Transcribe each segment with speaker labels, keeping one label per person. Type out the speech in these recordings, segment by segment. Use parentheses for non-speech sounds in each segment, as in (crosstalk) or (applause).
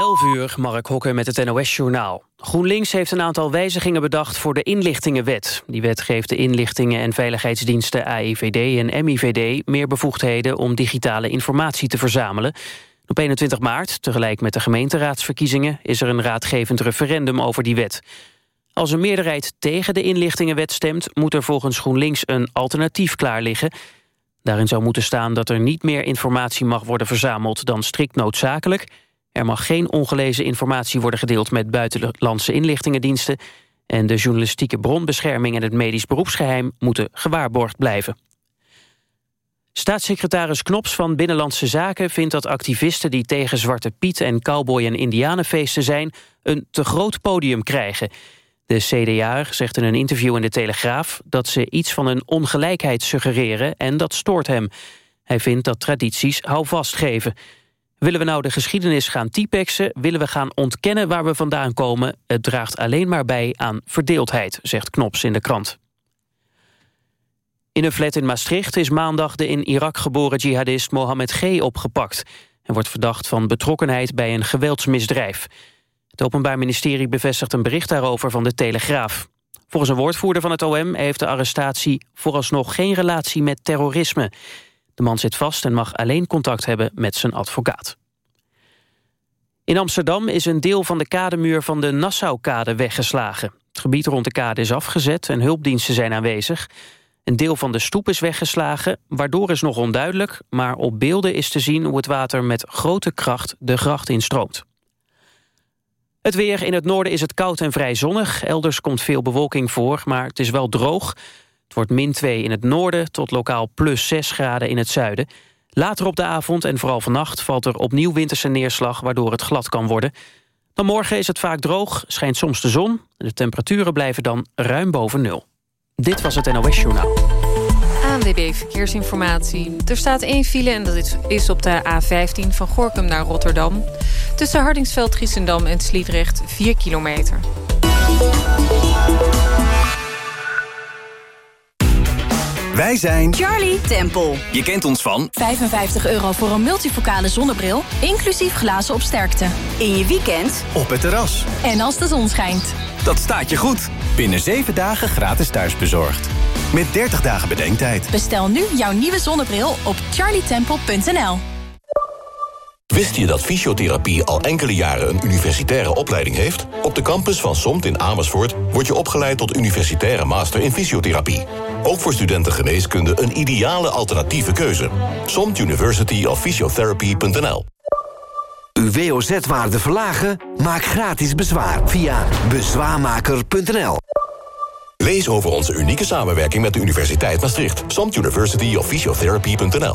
Speaker 1: 11 uur, Mark Hokker met het NOS-journaal. GroenLinks heeft een aantal wijzigingen bedacht voor de inlichtingenwet. Die wet geeft de inlichtingen- en veiligheidsdiensten AIVD en MIVD... meer bevoegdheden om digitale informatie te verzamelen. Op 21 maart, tegelijk met de gemeenteraadsverkiezingen... is er een raadgevend referendum over die wet. Als een meerderheid tegen de inlichtingenwet stemt... moet er volgens GroenLinks een alternatief klaar liggen... Daarin zou moeten staan dat er niet meer informatie mag worden verzameld dan strikt noodzakelijk. Er mag geen ongelezen informatie worden gedeeld met buitenlandse inlichtingendiensten en de journalistieke bronbescherming en het medisch beroepsgeheim moeten gewaarborgd blijven. Staatssecretaris Knops van Binnenlandse Zaken vindt dat activisten die tegen Zwarte Piet en cowboy- en indianenfeesten zijn een te groot podium krijgen. De CDA zegt in een interview in de Telegraaf dat ze iets van een ongelijkheid suggereren en dat stoort hem. Hij vindt dat tradities houvast geven. Willen we nou de geschiedenis gaan typexen, willen we gaan ontkennen waar we vandaan komen, het draagt alleen maar bij aan verdeeldheid, zegt Knops in de krant. In een flat in Maastricht is maandag de in Irak geboren jihadist Mohammed G. opgepakt. Hij wordt verdacht van betrokkenheid bij een geweldsmisdrijf. Het Openbaar Ministerie bevestigt een bericht daarover van de Telegraaf. Volgens een woordvoerder van het OM heeft de arrestatie vooralsnog geen relatie met terrorisme. De man zit vast en mag alleen contact hebben met zijn advocaat. In Amsterdam is een deel van de kademuur van de Nassaukade weggeslagen. Het gebied rond de kade is afgezet en hulpdiensten zijn aanwezig. Een deel van de stoep is weggeslagen, waardoor is nog onduidelijk... maar op beelden is te zien hoe het water met grote kracht de gracht instroomt. Het weer in het noorden is het koud en vrij zonnig. Elders komt veel bewolking voor, maar het is wel droog. Het wordt min 2 in het noorden tot lokaal plus 6 graden in het zuiden. Later op de avond en vooral vannacht valt er opnieuw winterse neerslag... waardoor het glad kan worden. Dan morgen is het vaak droog, schijnt soms de zon. De temperaturen blijven dan ruim boven nul. Dit was het NOS Journaal.
Speaker 2: ANWB Verkeersinformatie. Er staat één file en dat is op de A15 van Gorkum naar Rotterdam. Tussen Hardingsveld, Giessendam en Sliedrecht 4 kilometer.
Speaker 3: Wij zijn
Speaker 4: Charlie Temple.
Speaker 3: Je kent ons van
Speaker 4: 55 euro voor een multifocale zonnebril, inclusief glazen op sterkte. In je weekend
Speaker 3: op het terras.
Speaker 4: En als de zon schijnt.
Speaker 3: Dat staat je goed. Binnen 7 dagen gratis thuisbezorgd. Met 30 dagen bedenktijd.
Speaker 4: Bestel nu jouw nieuwe zonnebril op charlietemple.nl.
Speaker 5: Wist je dat fysiotherapie al enkele jaren een universitaire opleiding heeft? Op de campus van SOMT in Amersfoort word je opgeleid tot universitaire master in fysiotherapie. Ook voor studenten geneeskunde een ideale alternatieve keuze. SOMT University of Physiotherapy.nl
Speaker 6: Uw WOZ-waarde verlagen? Maak gratis bezwaar via bezwaarmaker.nl.
Speaker 5: Lees over onze unieke samenwerking met de Universiteit Maastricht. SOMT University of Physiotherapy.nl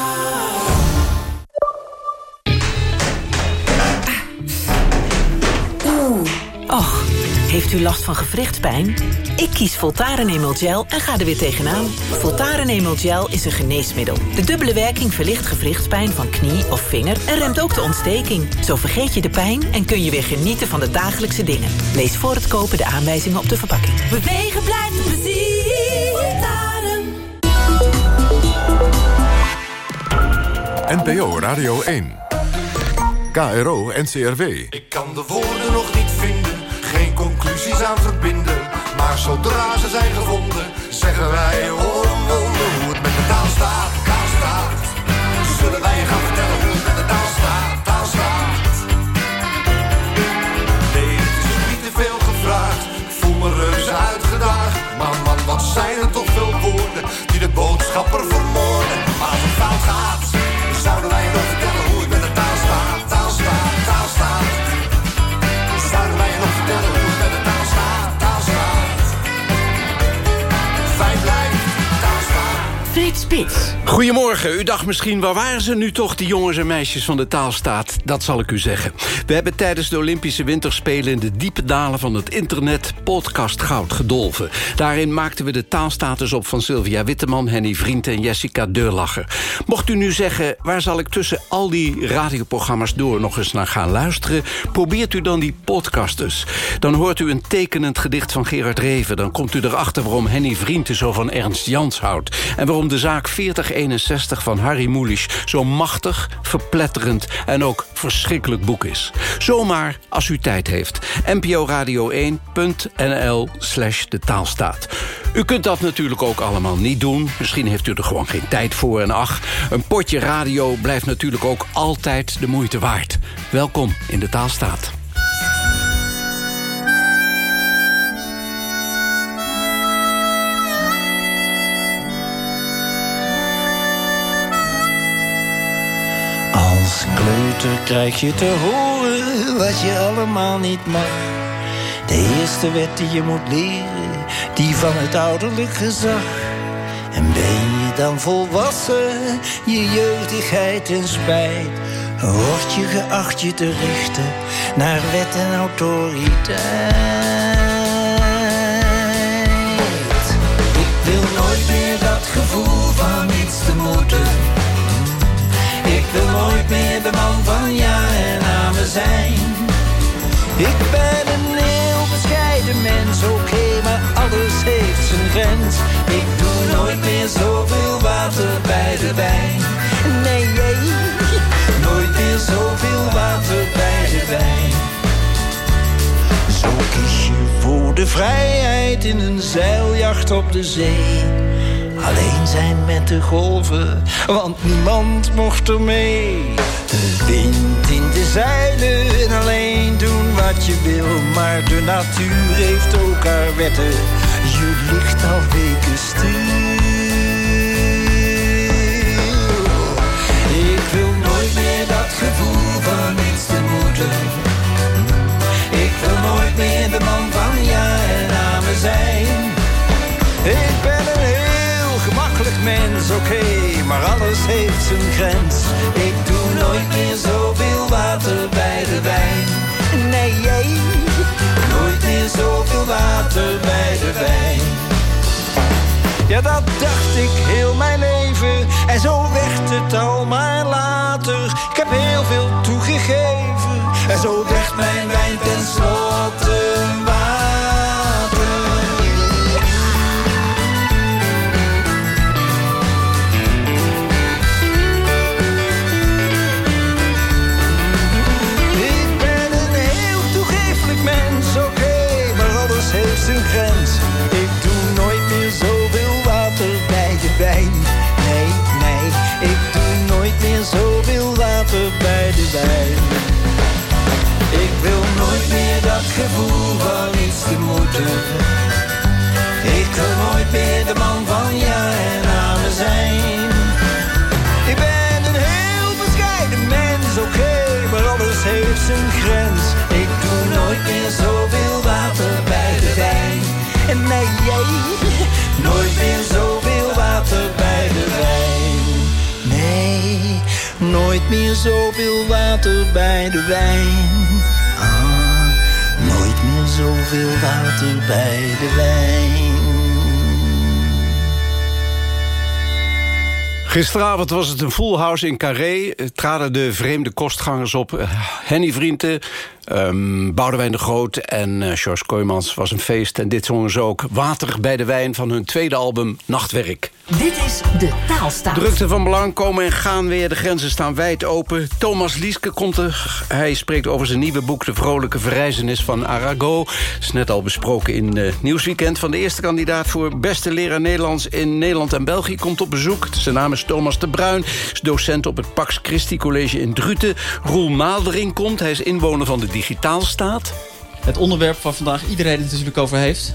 Speaker 7: heeft u last van gewrichtspijn? Ik kies Voltaren Emel Gel en ga er weer tegenaan. Voltaren Emel Gel is een geneesmiddel. De dubbele werking verlicht gewrichtspijn van knie of vinger... en remt ook de ontsteking. Zo vergeet je de pijn en kun je weer genieten van de dagelijkse dingen. Lees voor het kopen de aanwijzingen op de verpakking.
Speaker 8: Bewegen blijft plezier. Voltaren.
Speaker 9: NPO Radio 1. KRO NCRW.
Speaker 10: Ik kan de woorden nog niet aan verbinden. Maar zodra ze zijn gevonden, zeggen wij hoor een oh hoe het met de taal staat, taal staat. Zullen wij je gaan vertellen hoe het met de taal staat, taal staat. Nee, het is niet te veel gevraagd, ik voel me reuze uitgedaagd.
Speaker 7: Maar
Speaker 11: man, wat zijn er toch veel woorden die de boodschapper vermoorden. Maar als het fout gaat, zouden wij nog
Speaker 7: spits.
Speaker 12: Goedemorgen. U dacht misschien, waar waren ze nu toch, die jongens en meisjes van de taalstaat? Dat zal ik u zeggen. We hebben tijdens de Olympische Winterspelen... in de diepe dalen van het internet podcast goud gedolven. Daarin maakten we de taalstatus op van Sylvia Witteman... Henny Vriend en Jessica Deurlacher. Mocht u nu zeggen, waar zal ik tussen al die radioprogramma's door... nog eens naar gaan luisteren? Probeert u dan die podcast dus. Dan hoort u een tekenend gedicht van Gerard Reven. Dan komt u erachter waarom Henny Vriend zo van Ernst Jans houdt. En waarom de zaak 4061 van Harry Mulisch... zo machtig, verpletterend en ook verschrikkelijk boek is. Zomaar als u tijd heeft. NPO Radio 1.nl slash de taalstaat. U kunt dat natuurlijk ook allemaal niet doen. Misschien heeft u er gewoon geen tijd voor. En ach, een potje radio blijft natuurlijk ook altijd de moeite waard. Welkom in de taalstaat.
Speaker 13: Kleuter krijg je te horen wat je allemaal niet mag. De eerste wet die je moet leren, die van het ouderlijk gezag. En ben je dan volwassen, je jeugdigheid en spijt... word je geacht je te richten naar wet en autoriteit. Ik wil nooit meer dat gevoel van iets te moeten... Ik wil nooit meer de man van ja en amen zijn. Ik ben een heel bescheiden mens, oké, maar alles heeft zijn grens. Ik doe nooit meer zoveel water bij de wijn. Nee, nee, nooit meer zoveel water bij de wijn. Zo kies je voor de vrijheid in een zeiljacht op de zee. Alleen zijn met de golven, want niemand mocht er mee. De wind in de zeilen en alleen doen wat je wil. Maar de natuur heeft ook haar wetten, je ligt al weken stil. Heeft zijn grens. Ik doe nooit meer zoveel water bij de wijn. Nee, jij, nooit meer zoveel water bij de wijn. Ja, dat dacht ik heel mijn leven. En zo werd het al maar later. Ik heb heel veel toegegeven. En zo werd mijn Ik wil nooit meer dat gevoel van iets te moeten. Ik wil nooit meer de man van ja en amen zijn. Ik ben een heel bescheiden mens, oké, maar alles heeft zijn grens. Ik doe nooit meer zoveel water bij de wijn. En nee, jij, nooit meer zoveel water bij de wijn. Ah, nooit meer zoveel water bij de wijn.
Speaker 12: Gisteravond was het een full house in Carré. Er traden de vreemde kostgangers op. Eh, Henny Vrienden, um, Boudewijn de Groot en uh, George Kooijmans was een feest. En dit zongen ze ook Water bij de wijn van hun tweede album Nachtwerk.
Speaker 7: Dit is de taalstaat.
Speaker 12: Drukte van belang komen en gaan weer. De grenzen staan wijd open. Thomas Lieske komt er. Hij spreekt over zijn nieuwe boek... De vrolijke verrijzenis van Arago. is net al besproken in uh, Nieuwsweekend. Van de eerste kandidaat voor beste leraar Nederlands... in Nederland en België komt op bezoek. Zijn naam is Thomas de Bruin. Is docent op het Pax Christi College in Druten. Roel Maaldering komt. Hij is inwoner van de Digitaalstaat.
Speaker 14: Het onderwerp waar vandaag iedereen het natuurlijk over heeft.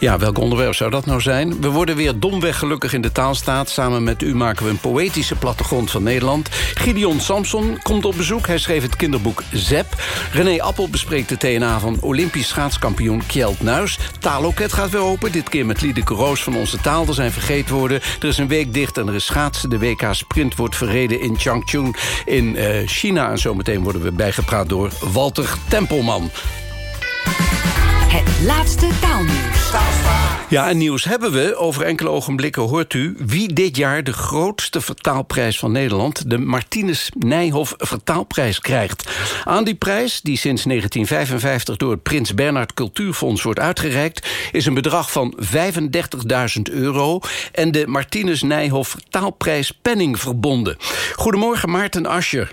Speaker 12: Ja, welk onderwerp zou dat nou zijn? We worden weer domweg gelukkig in de taalstaat. Samen met u maken we een poëtische plattegrond van Nederland. Gideon Samson komt op bezoek. Hij schreef het kinderboek Zep. René Appel bespreekt de TNA van Olympisch schaatskampioen Kjeld Nuis. Taaloket gaat weer open. Dit keer met Liedeke Roos van Onze Taal. Er zijn vergeetwoorden. Er is een week dicht en er is schaatsen. De WK Sprint wordt verreden in Changchun in uh, China. En zometeen worden we bijgepraat door Walter Tempelman.
Speaker 7: Het laatste taalnieuws.
Speaker 12: Ja, en nieuws hebben we. Over enkele ogenblikken hoort u wie dit jaar de grootste vertaalprijs van Nederland... de Martinus Nijhoff Vertaalprijs krijgt. Aan die prijs, die sinds 1955 door het Prins Bernhard Cultuurfonds wordt uitgereikt... is een bedrag van 35.000 euro... en de Martinus Nijhoff Vertaalprijs penning verbonden. Goedemorgen, Maarten Ascher.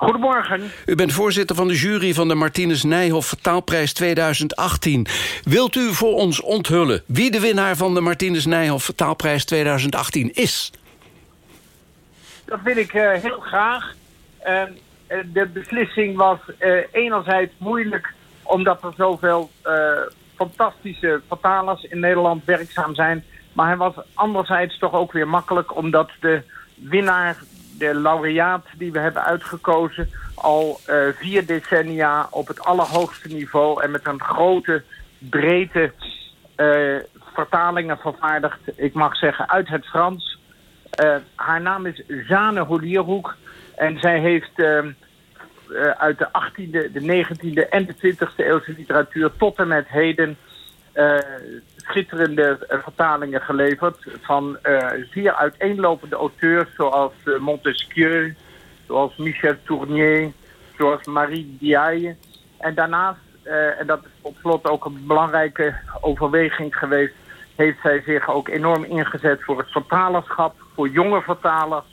Speaker 15: Goedemorgen.
Speaker 12: U bent voorzitter van de jury van de Martinus Nijhoff Vertaalprijs 2018. Wilt u voor ons onthullen wie de winnaar van de Martinus Nijhoff Vertaalprijs 2018 is?
Speaker 15: Dat wil ik uh, heel graag. Uh, de beslissing was uh, enerzijds moeilijk omdat er zoveel fantastische vertalers in Nederland werkzaam zijn. Maar hij was anderzijds toch ook weer makkelijk omdat de winnaar de laureaat die we hebben uitgekozen al uh, vier decennia op het allerhoogste niveau en met een grote breedte uh, vertalingen vervaardigd, ik mag zeggen, uit het Frans. Uh, haar naam is Jeanne Holierhoek en zij heeft uit de 18e, de 19e en de 20e eeuwse literatuur tot en met heden schitterende vertalingen geleverd van uh, zeer uiteenlopende auteurs zoals uh, Montesquieu, zoals Michel Tournier, zoals Marie Diaye. En daarnaast, en dat is tot slot ook een belangrijke overweging geweest, heeft zij zich ook enorm ingezet voor het vertalerschap, voor jonge vertalers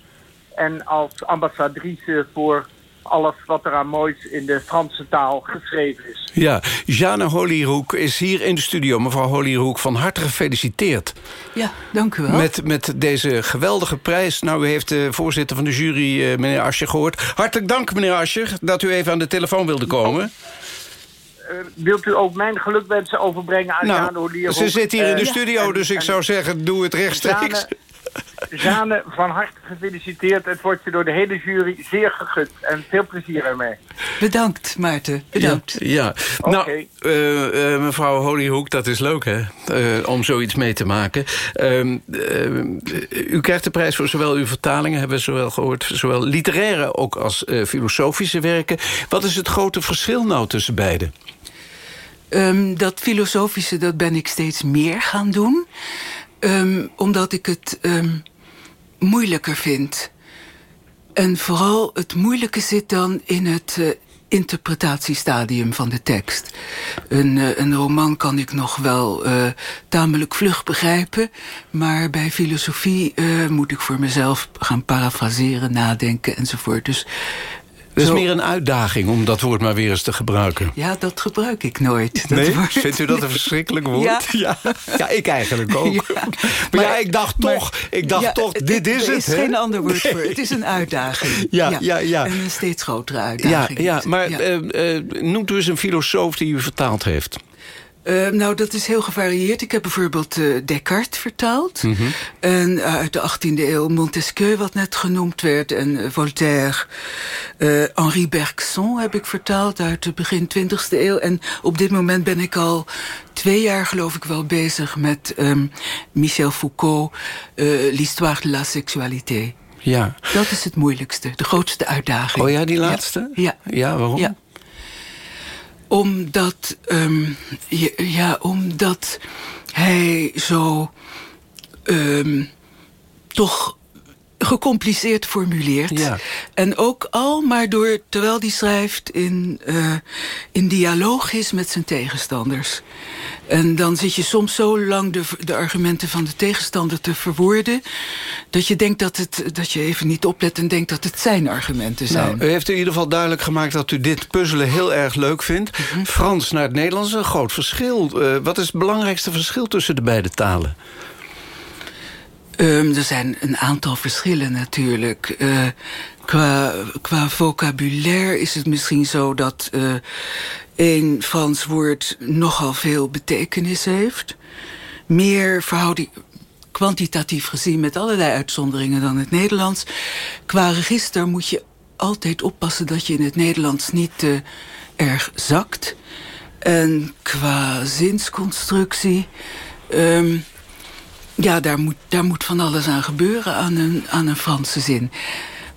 Speaker 15: en als ambassadrice voor alles wat er aan moois in de Franse taal geschreven is.
Speaker 12: Ja, Jana Holyhoek is hier in de studio. Mevrouw Holyhoek, van harte gefeliciteerd.
Speaker 16: Ja, dank u wel.
Speaker 12: Met, met deze geweldige prijs. Nou, u heeft de voorzitter van de jury, uh, meneer Ascher, gehoord. Hartelijk dank, meneer Ascher, dat u even aan de telefoon wilde komen.
Speaker 15: Uh, wilt u ook mijn gelukwensen overbrengen aan
Speaker 12: nou,
Speaker 15: Jana Holyhoek?
Speaker 12: Ze zit hier in de
Speaker 15: uh,
Speaker 12: studio,
Speaker 15: en,
Speaker 12: dus ik
Speaker 15: en,
Speaker 12: zou zeggen, doe het rechtstreeks.
Speaker 15: Jane, (laughs) Zane, van harte gefeliciteerd. Het wordt je door de hele jury zeer gegund. En veel plezier ermee.
Speaker 16: Bedankt, Maarten. Bedankt.
Speaker 12: Ja, ja.
Speaker 15: Okay.
Speaker 12: nou, uh, uh, mevrouw Holyhoek, dat is leuk, hè? Uh, om zoiets mee te maken. Ehm, u krijgt de prijs voor zowel uw vertalingen, hebben we zowel gehoord... zowel literaire ook als filosofische werken. Wat is het grote verschil nou tussen beiden?
Speaker 16: Um, dat filosofische, dat ben ik steeds meer gaan doen... Um, omdat ik het um, moeilijker vind. En vooral het moeilijke zit dan in het uh, interpretatiestadium van de tekst. Een, uh, een roman kan ik nog wel uh, tamelijk vlug begrijpen... maar bij filosofie moet ik voor mezelf gaan parafraseren, nadenken enzovoort. Dus
Speaker 12: het is meer een uitdaging om dat woord maar weer eens te gebruiken.
Speaker 16: Ja, dat gebruik ik nooit. Dat
Speaker 12: nee?
Speaker 16: woord.
Speaker 12: Vindt u dat een verschrikkelijk woord?
Speaker 16: Ja,
Speaker 12: ja. ja ik eigenlijk ook. Ja. Maar, maar, ja, ik dacht
Speaker 16: maar,
Speaker 12: toch, ik dacht
Speaker 16: ja,
Speaker 12: toch dit is
Speaker 16: er
Speaker 12: het.
Speaker 16: Er is geen ander woord nee. voor. Het is een uitdaging.
Speaker 12: Ja, ja, ja. ja.
Speaker 16: En een steeds grotere uitdaging.
Speaker 12: Ja, ja maar uh, uh, noemt u eens een filosoof die u vertaald heeft.
Speaker 16: Uh, nou, dat is heel gevarieerd. Ik heb bijvoorbeeld uh, Descartes vertaald. Mm -hmm. En uh, uit de 18e eeuw Montesquieu, wat net genoemd werd. En Voltaire. Henri Bergson heb ik vertaald uit de begin 20e eeuw. En op dit moment ben ik al twee jaar, geloof ik wel, bezig met um, Michel Foucault. L'histoire de la sexualité.
Speaker 12: Ja.
Speaker 16: Dat is het moeilijkste, de grootste uitdaging.
Speaker 12: Oh ja, die laatste?
Speaker 16: Ja.
Speaker 12: Ja, waarom?
Speaker 16: Ja omdat, um, ja, omdat hij zo um, toch gecompliceerd formuleert.
Speaker 12: Ja.
Speaker 16: En ook al maar door, terwijl hij schrijft, in, uh, in dialoog is met zijn tegenstanders. En dan zit je soms zo lang de, de argumenten van de tegenstander te verwoorden... dat je denkt dat, het, dat je even niet oplet en denkt dat het zijn argumenten zijn.
Speaker 12: Nou, u heeft in ieder geval duidelijk gemaakt dat u dit puzzelen heel erg leuk vindt. Mm -hmm. Frans naar het Nederlands, een groot verschil. Uh, wat is het belangrijkste verschil tussen de beide talen?
Speaker 16: Um, er zijn een aantal verschillen natuurlijk. Uh, qua, qua vocabulaire is het misschien zo dat uh, één Frans woord nogal veel betekenis heeft. Meer verhouding, kwantitatief gezien met allerlei uitzonderingen dan het Nederlands. Qua register moet je altijd oppassen dat je in het Nederlands niet te erg zakt. En qua zinsconstructie... Um, ja, daar moet, daar moet van alles aan gebeuren aan een, aan een Franse zin.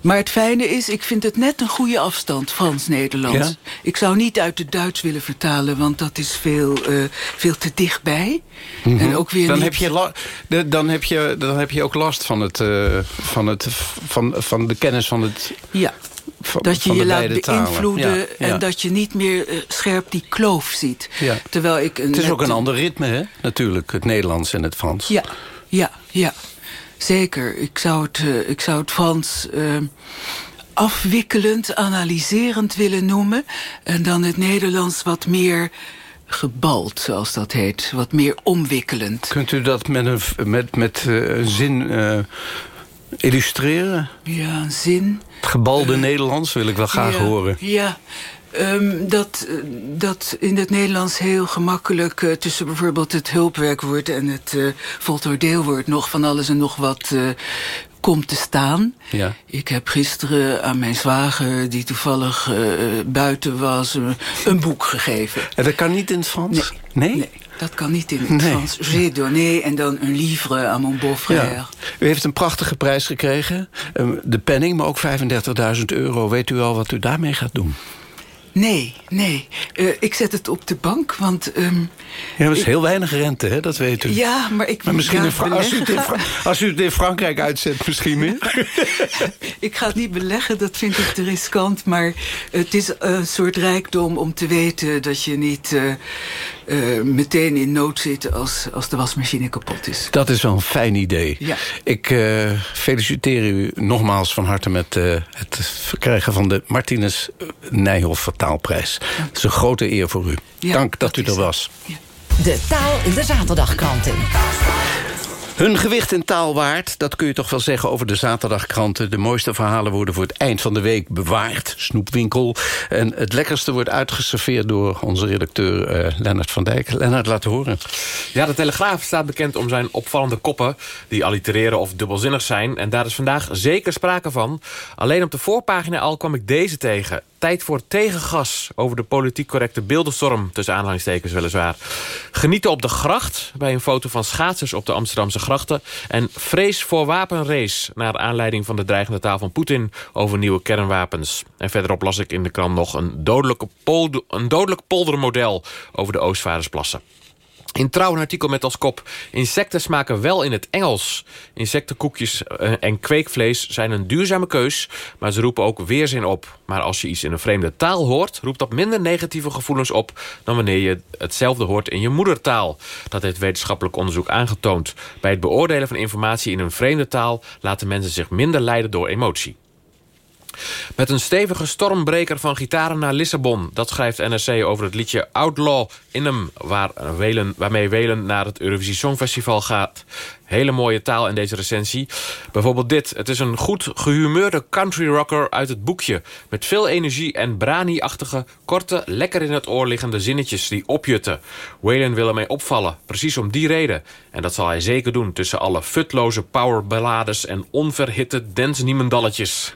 Speaker 16: Maar het fijne is, ik vind het net een goede afstand, Frans-Nederlands.
Speaker 12: Ja?
Speaker 16: Ik zou niet uit het Duits willen vertalen, want dat is veel, uh, veel te dichtbij.
Speaker 12: Mm -hmm.
Speaker 16: En ook weer
Speaker 12: dan,
Speaker 16: niet...
Speaker 12: heb je de, dan, heb je, dan heb je ook last van, het, uh, van, het, van, van de kennis van het...
Speaker 16: Ja,
Speaker 12: van,
Speaker 16: dat je je laat
Speaker 12: beïnvloeden
Speaker 16: beïnvloeden
Speaker 12: ja, ja.
Speaker 16: en dat je niet meer uh, scherp die kloof ziet.
Speaker 12: Ja.
Speaker 16: Terwijl ik een
Speaker 12: het is ook een ander ritme, hè? natuurlijk, het Nederlands en het Frans.
Speaker 16: Ja, ja, ja. Zeker. Ik zou het, uh, ik zou het Frans uh, afwikkelend, analyserend willen noemen. En dan het Nederlands wat meer gebald, zoals dat heet. Wat meer omwikkelend.
Speaker 12: Kunt u dat met een, met, met, een zin illustreren?
Speaker 16: Ja, een zin.
Speaker 12: Het gebalde Nederlands wil ik wel graag
Speaker 16: ja,
Speaker 12: horen.
Speaker 16: Ja, Um, dat, dat in het Nederlands heel gemakkelijk uh, tussen bijvoorbeeld het hulpwerkwoord en het uh, voltooideelwoord nog van alles en nog wat uh, komt te staan.
Speaker 12: Ja.
Speaker 16: Ik heb gisteren aan mijn zwager, die toevallig buiten was, een boek gegeven.
Speaker 12: En dat kan niet in het Frans?
Speaker 16: Nee.
Speaker 12: nee?
Speaker 16: nee dat kan niet in het
Speaker 12: nee.
Speaker 16: Frans. J'ai donné en dan een livre aan mon beau-frère.
Speaker 12: Ja. U heeft een prachtige prijs gekregen. De penning, maar ook 35.000 euro. Weet u al wat u daarmee gaat doen?
Speaker 16: Nee, nee. Uh, ik zet het op de bank, want... Um,
Speaker 12: ja, dat is heel weinig rente, hè? dat weet u.
Speaker 16: Ja, maar ik...
Speaker 12: Maar misschien in als, u het in als u het in Frankrijk uitzet, misschien meer? (laughs)
Speaker 16: ik ga het niet beleggen, dat vind ik te riskant. Maar het is een soort rijkdom om te weten dat je niet... Uh, uh, meteen in nood zit als, als de wasmachine kapot is.
Speaker 12: Dat is wel een fijn idee.
Speaker 16: Ja.
Speaker 12: Ik uh, feliciteer u nogmaals van harte met uh, het verkrijgen van de Martinus Nijhoff vertaalprijs. Het is een grote eer voor u.
Speaker 16: Ja,
Speaker 12: Dank dat,
Speaker 16: dat
Speaker 12: u er was.
Speaker 16: Ja.
Speaker 7: De taal in de zaterdagkranten.
Speaker 12: Hun gewicht in taal waard, dat kun je toch wel zeggen over de zaterdagkranten. De mooiste verhalen worden voor het eind van de week bewaard. Snoepwinkel. En het lekkerste wordt uitgeserveerd door onze redacteur uh, Lennart van Dijk. Lennart, laat horen.
Speaker 17: Ja, de Telegraaf staat bekend om zijn opvallende koppen... die allitereren of dubbelzinnig zijn. En daar is vandaag zeker sprake van. Alleen op de voorpagina al kwam ik deze tegen. Tijd voor tegengas over de politiek correcte beeldenstorm... tussen aanhalingstekens weliswaar. Genieten op de gracht bij een foto van schaatsers op de Amsterdamse grachten... en vrees voor wapenrace... naar aanleiding van de dreigende taal van Poetin... over nieuwe kernwapens. En verderop las ik in de krant nog een, dodelijke polder, dodelijk poldermodel... over de Oostvaardersplassen. In Trouw een artikel met als kop... Insecten smaken wel in het Engels. Insectenkoekjes en kweekvlees zijn een duurzame keus... maar ze roepen ook weerzin op. Maar als je iets in een vreemde taal hoort... roept dat minder negatieve gevoelens op... dan wanneer je hetzelfde hoort in je moedertaal. Dat heeft wetenschappelijk onderzoek aangetoond. Bij het beoordelen van informatie in een vreemde taal... laten mensen zich minder leiden door emotie. Met een stevige stormbreker van gitaren naar Lissabon. Dat schrijft NRC over het liedje Outlaw in hem... Waar Welen, waarmee Welen naar het Eurovisie Songfestival gaat. Hele mooie taal in deze recensie. Bijvoorbeeld dit. Het is een goed gehumeurde country rocker uit het boekje. Met veel energie en brani-achtige, korte, lekker in het oor liggende zinnetjes die opjutten. Whalen wil ermee opvallen, precies om die reden. En dat zal hij zeker doen tussen alle futloze powerballades... en onverhitte dance-niemendalletjes.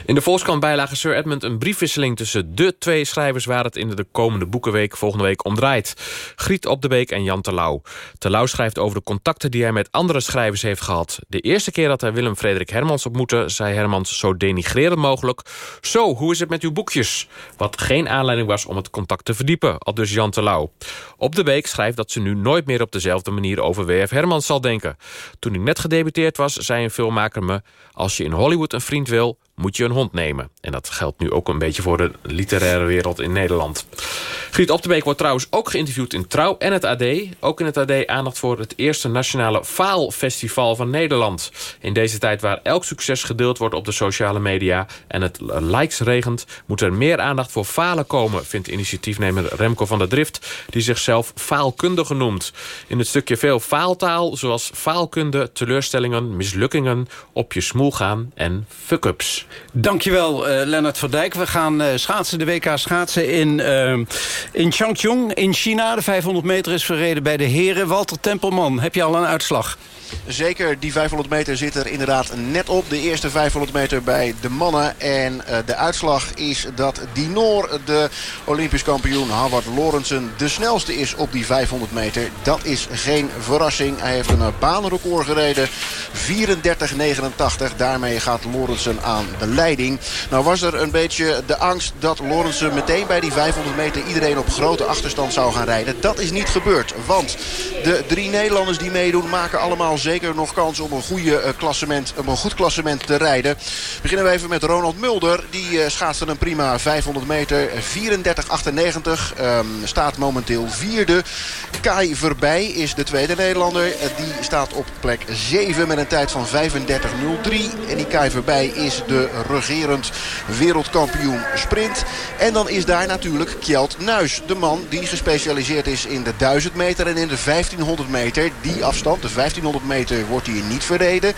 Speaker 17: In de Volkskrant bijlage Sir Edmund een briefwisseling tussen de twee schrijvers... waar het in de komende boekenweek volgende week om draait. Griet Op de Beek en Jan Terlouw. Terlouw schrijft over de contacten die hij met andere schrijvers heeft gehad. De eerste keer dat hij Willem Frederik Hermans ontmoette... zei Hermans zo denigrerend mogelijk... Zo, hoe is het met uw boekjes? Wat geen aanleiding was om het contact te verdiepen, al dus Jan Terlouw. Op de Beek schrijft dat ze nu nooit meer op dezelfde manier over W.F. Hermans zal denken. Toen ik net gedebuteerd was, zei een filmmaker me... als je in Hollywood een vriend wil, moet je een hond nemen. En dat geldt nu ook een beetje voor de literaire wereld in Nederland. Griet Optebeek wordt trouwens ook geïnterviewd in Trouw en het AD. Ook in het AD aandacht voor het eerste nationale faalfestival van Nederland. In deze tijd waar elk succes gedeeld wordt op de sociale media... en het likes regent, moet er meer aandacht voor falen komen... vindt initiatiefnemer Remco van der Drift... die zichzelf faalkundige noemt. In het stukje veel faaltaal, zoals faalkunde, teleurstellingen... mislukkingen, op je smoel gaan en fuck-ups.
Speaker 18: Dankjewel, uh, Lennart van Dijk. We gaan uh, schaatsen, de WK schaatsen in, uh, in Changchun in China. De 500 meter is verreden bij de heren. Walter Tempelman, heb je al een uitslag?
Speaker 19: Zeker, die 500 meter zit er inderdaad net op. De eerste 500 meter bij de mannen. En uh, de uitslag is dat Dinor, de Olympisch kampioen Howard Lorensen... de snelste is op die 500 meter. Dat is geen verrassing. Hij heeft een baanrecord gereden. 34,89. Daarmee gaat Lorensen aan de leiding. Nou was er een beetje de angst dat Lorensen meteen bij die 500 meter... iedereen op grote achterstand zou gaan rijden. Dat is niet gebeurd. Want de drie Nederlanders die meedoen maken allemaal zeker nog kans om een, goede, uh, klassement, goed klassement te rijden. Beginnen we even met Ronald Mulder. Die uh, schaatste een prima 500 meter. 34,98. Um, staat momenteel vierde. Kai Verbij is de tweede Nederlander. Uh, die staat op plek 7 met een tijd van 35,03. En die Kai Verbij is de regerend wereldkampioen sprint. En dan is daar natuurlijk Kjeld Nuis. De man die gespecialiseerd is in de 1000 meter en in de 1500 meter. Die afstand, de 1500 meter, wordt hier niet verreden.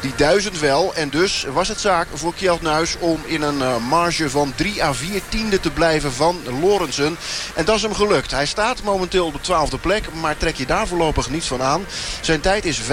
Speaker 19: Die 1000 wel. En dus was het zaak voor Kjeld Nuis om in een uh, marge van 3 à 4 tiende te blijven van Lorensen. En dat is hem gelukt. Hij staat momenteel op de 12e plek. Maar trek je daar voorlopig niets van aan. Zijn tijd is 35-21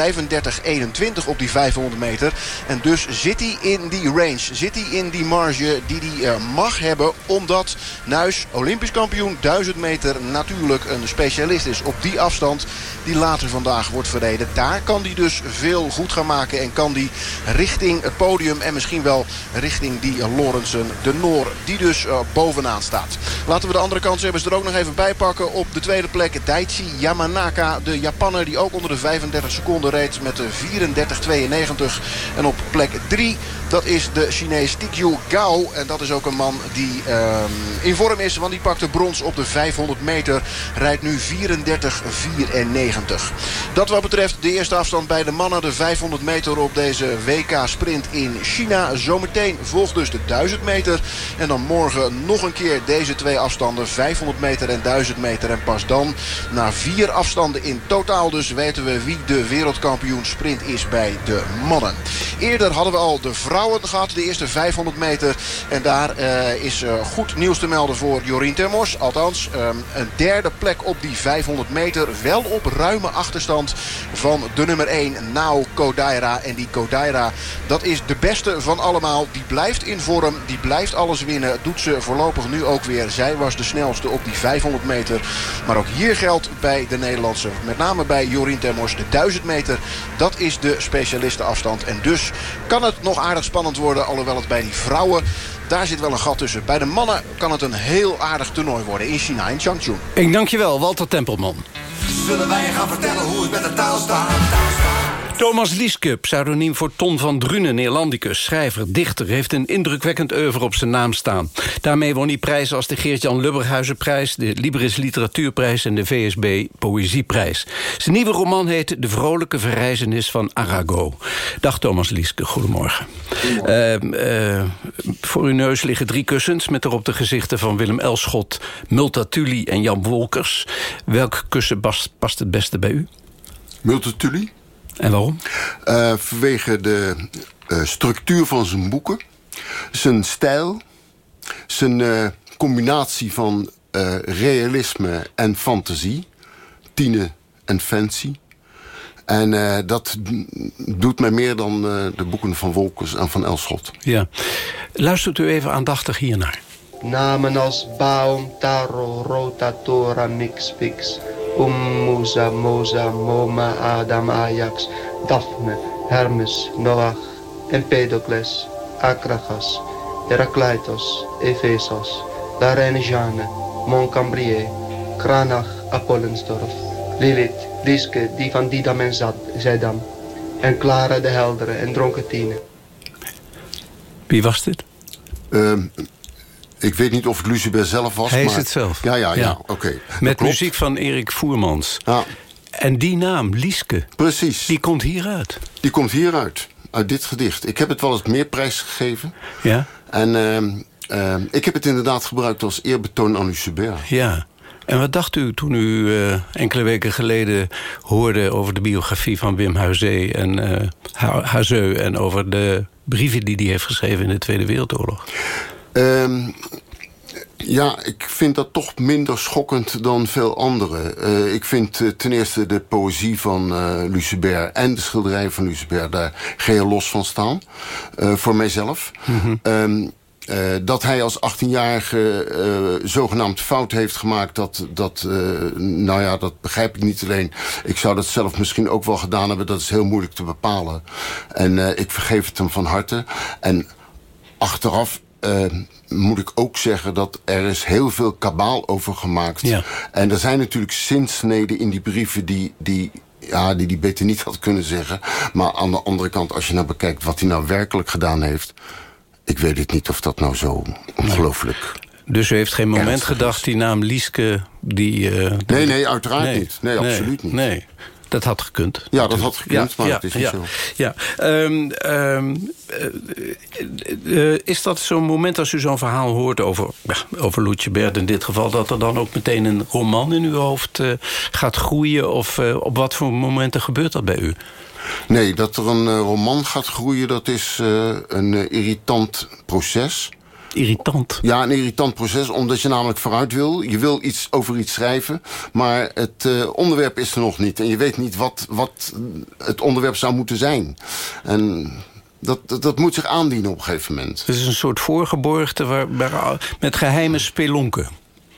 Speaker 19: op die 500 meter. En dus zit hij in die range. Zit hij in die marge die hij uh, mag hebben. Omdat Nuis, Olympisch kampioen, 1000 meter, natuurlijk een specialist is op die afstand. Die later vandaag wordt verreden. Daar kan hij dus veel goed gaan maken. En kan hij richting het podium en misschien wel richting die Lorensen de Noor. Die dus uh, bovenaan staat. Laten we de andere kans hebben ze er ook nog even bij pakken. Op de tweede plek Daichi Yamanaka. De Japanner die ook onder de 35 seconden reed met de 34-92. En op plek 3 dat is de Chinees Tikyu Gao. En dat is ook een man die uh, in vorm is. Want die pakt de brons op de 500 meter. Rijdt nu 34-94. Dat wat betreft de eerste afstand bij de mannen. De 500 meter op deze WK sprint in China. Zometeen volgt dus de 1000 meter. En dan morgen nog een keer deze twee afstanden. 500 meter en 1000 meter. En pas dan na vier afstanden in totaal dus weten we wie de wereldkampioen sprint is bij de mannen. Eerder hadden we al de gehad. De eerste 500 meter. En daar uh, is uh, goed nieuws te melden voor Jorien Termors. Althans, um, een derde plek op die 500 meter. Wel op ruime achterstand van de nummer 1, Nao Kodaira. En die Kodaira, dat is de beste van allemaal. Die blijft in vorm, die blijft alles winnen. Doet ze voorlopig nu ook weer. Zij was de snelste op die 500 meter. Maar ook hier geldt bij de Nederlandse, met name bij Jorien Termors, de 1000 meter. Dat is de specialistenafstand. En dus kan het nog aardig spannend worden. Alhoewel het bij die vrouwen, daar zit wel een gat tussen. Bij de mannen kan het een heel aardig toernooi worden in China, in Changchun.
Speaker 18: Ik dank je wel, Walter Tempelman.
Speaker 10: Zullen wij gaan vertellen hoe het met de taal staat?
Speaker 18: Thomas Lieske, pseudoniem voor Ton van Drunen, Neerlandicus, schrijver, dichter... heeft een indrukwekkend oeuvre op zijn naam staan. Daarmee won hij prijzen als de Geert-Jan Lubberhuizenprijs... de Libris Literatuurprijs en de VSB Poëzieprijs. Zijn nieuwe roman heet De Vrolijke Verrijzenis van Arago. Dag Thomas Lieske, goedemorgen. Uh, uh, voor uw neus liggen drie kussens... met erop de gezichten van Willem Elschot, Multatuli en Jan Wolkers. Welk kussen past, past het beste bij u?
Speaker 20: Multatuli.
Speaker 18: En waarom?
Speaker 20: Uh, vanwege de uh, structuur van zijn boeken. Zijn stijl. Zijn uh, combinatie van realisme en fantasie. Tine en fancy. En dat doet mij meer dan de boeken van Wolkers en van Elschot.
Speaker 18: Ja. Luistert u even aandachtig hiernaar.
Speaker 21: Namen als Baum, Taro, Rotatora, Mixpix... Ummusa, Mosa, Moma, Adam, Ajax, Daphne, Hermes, Noach, Empedocles, Akragas, Herakleitos, Ephesos, La Reine Jeanne, Montcambrier, Kranach, Apollensdorf, Lilith, Liske, die van Didam en Zad, Zedam, en Clara de Heldere en Dronketine.
Speaker 18: Wie was dit?
Speaker 20: Ehm, ik weet niet of het Lucebert zelf was.
Speaker 12: Hij is het zelf.
Speaker 20: Ja, ja, ja.
Speaker 12: Ja.
Speaker 20: oké.
Speaker 12: Met muziek van Erik Voermans.
Speaker 20: Ja.
Speaker 12: En die naam, Lieske,
Speaker 20: Precies.
Speaker 12: die komt hieruit.
Speaker 20: Die komt hieruit, uit dit gedicht. Ik heb het wel eens meer prijs gegeven.
Speaker 12: Ja?
Speaker 20: En ehm, ehm, ik heb het inderdaad gebruikt als eerbetoon aan Lucebert.
Speaker 12: Ja. En wat dacht u toen u eh, enkele weken geleden hoorde over de biografie van Wim Huizee en Huizeu en over de brieven die hij heeft geschreven in de Tweede Wereldoorlog?
Speaker 20: Ehm, ja, ik vind dat toch minder schokkend dan veel anderen. Eh, ik vind eh, ten eerste de poëzie van eh Lucebert... en de schilderijen van Lucebert daar geheel los van staan. voor mijzelf. Ehm, eh, dat hij als 18-jarige eh, zogenaamd fout heeft gemaakt... Dat, dat, nou ja, dat begrijp ik niet alleen. Ik zou dat zelf misschien ook wel gedaan hebben. Dat is heel moeilijk te bepalen. En ik vergeef het hem van harte. En achteraf eh, moet ik ook zeggen dat er is heel veel kabaal over gemaakt.
Speaker 12: Ja.
Speaker 20: En er zijn natuurlijk zinsneden in die brieven die... die ja, die die beter niet had kunnen zeggen. Maar aan de andere kant, als je nou bekijkt wat hij nou werkelijk gedaan heeft... ik weet het niet of dat nou zo ongelooflijk...
Speaker 12: Dus u heeft geen moment gedacht, die naam Lieske... Die, eh,
Speaker 20: Nee, nee, uiteraard niet. Nee, absoluut niet.
Speaker 12: Nee, dat had gekund.
Speaker 20: Ja, dat had gekund, maar het is niet
Speaker 12: ja,
Speaker 20: zo.
Speaker 12: Ja. Ehm, ehm, eh, eh, is dat zo'n moment als u zo'n verhaal hoort over, ja, over Loetje Bert in dit geval... dat er dan ook meteen een roman in uw hoofd eh, gaat groeien? Of eh, op wat voor momenten gebeurt dat bij u?
Speaker 20: Nee, dat er een eh, roman gaat groeien, dat is eh, een eh, irritant proces.
Speaker 12: Irritant?
Speaker 20: Ja, een irritant proces, omdat je namelijk vooruit wil. Je wil iets over iets schrijven, maar het eh, onderwerp is er nog niet. En je weet niet wat, wat het onderwerp zou moeten zijn. En dat, dat, dat moet zich aandienen op een gegeven moment.
Speaker 12: Het is een soort voorgeborgte waar, waar- met geheime spelonken.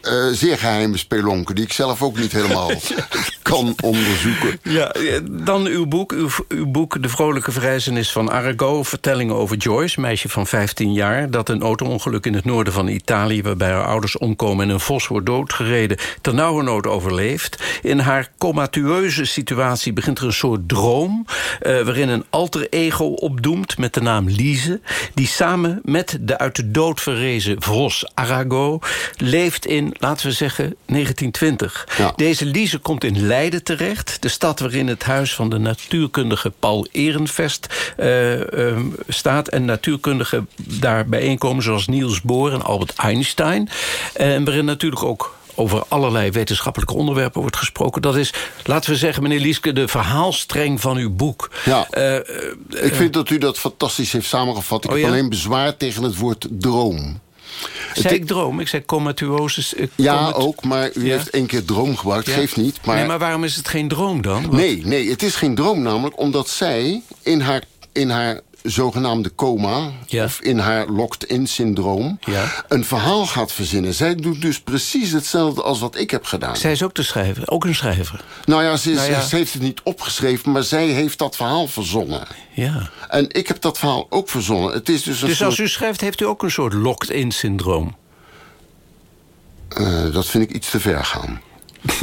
Speaker 20: Eh, zeer geheime spelonken, die ik zelf ook niet helemaal (laughs) (laughs) kan onderzoeken.
Speaker 12: Ja, eh, dan uw boek, uw, uw boek De Vrolijke Verrijzenis van Arago. Vertellingen over Joyce, meisje van 15 jaar... dat een auto-ongeluk in het noorden van Italië... waarbij haar ouders omkomen en een vos wordt doodgereden... ternauwernood overleeft. In haar comatueuze situatie begint er een soort droom... eh, waarin een alter ego opdoemt met de naam Lise... die samen met de uit de dood verrezen vos Arago... leeft in, laten we zeggen, 1920. Deze Lise komt in Leiden terecht. De stad waarin het huis van de natuurkundige Paul Ehrenvest eh, ehm, staat. En natuurkundigen daar bijeenkomen zoals Niels Bohr en Albert Einstein. En waarin natuurlijk ook over allerlei wetenschappelijke onderwerpen wordt gesproken. Dat is, laten we zeggen, meneer Lieske, de verhaalstreng van uw boek.
Speaker 20: Ja,
Speaker 12: Eh,
Speaker 20: ik vind dat u dat fantastisch heeft samengevat. Ik
Speaker 12: Oh,
Speaker 20: heb
Speaker 12: ja?
Speaker 20: alleen bezwaar tegen het woord droom.
Speaker 12: Zei ik droom? Ik zei comatuose. eh,
Speaker 20: Ja, ook, maar u
Speaker 12: Ja?
Speaker 20: heeft één keer droom gebruikt.
Speaker 12: Ja.
Speaker 20: Geeft niet. Maar,
Speaker 12: Nee, maar waarom is het geen droom dan? Want-
Speaker 20: nee, nee, het is geen droom namelijk omdat zij in haar, in haar zogenaamde coma... of in haar locked-in-syndroom... een verhaal gaat verzinnen. Zij doet dus precies hetzelfde als wat ik heb gedaan.
Speaker 12: Zij is ook de schrijver, ook een schrijver.
Speaker 20: Nou ja, ze, is-
Speaker 12: Nou ja.
Speaker 20: ze heeft het niet opgeschreven, maar zij heeft dat verhaal verzonnen.
Speaker 12: Ja.
Speaker 20: En ik heb dat verhaal ook verzonnen. Het is dus een
Speaker 12: Dus als u schrijft, heeft u ook een soort locked-in-syndroom?
Speaker 20: Eh, dat vind ik iets te ver gaan. (laughs)